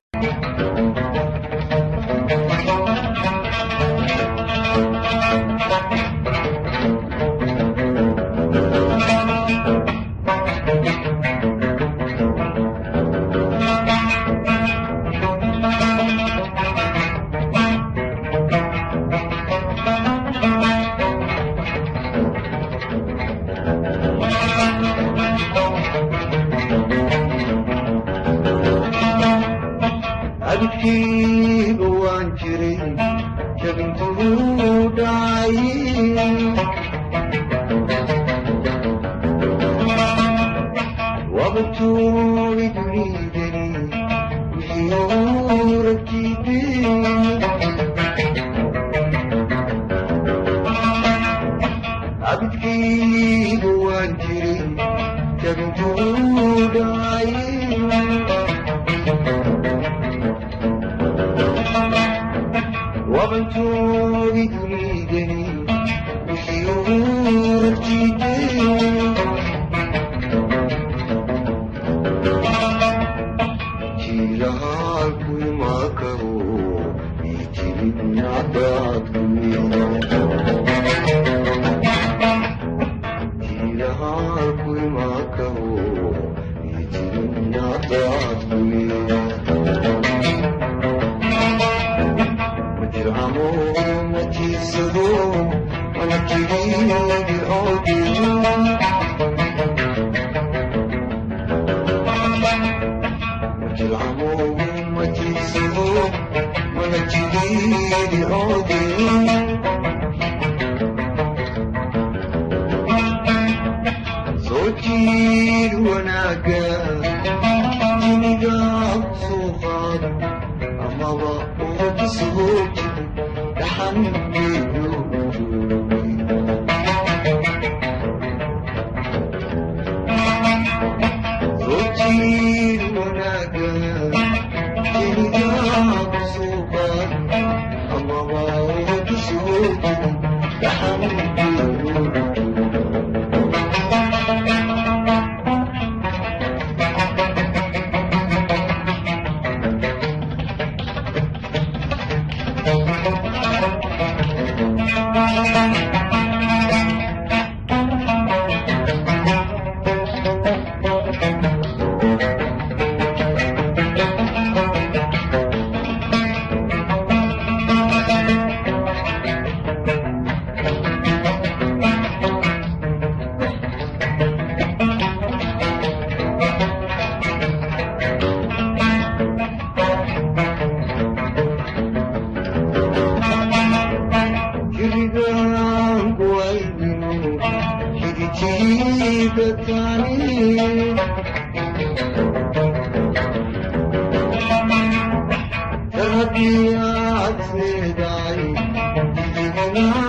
amaba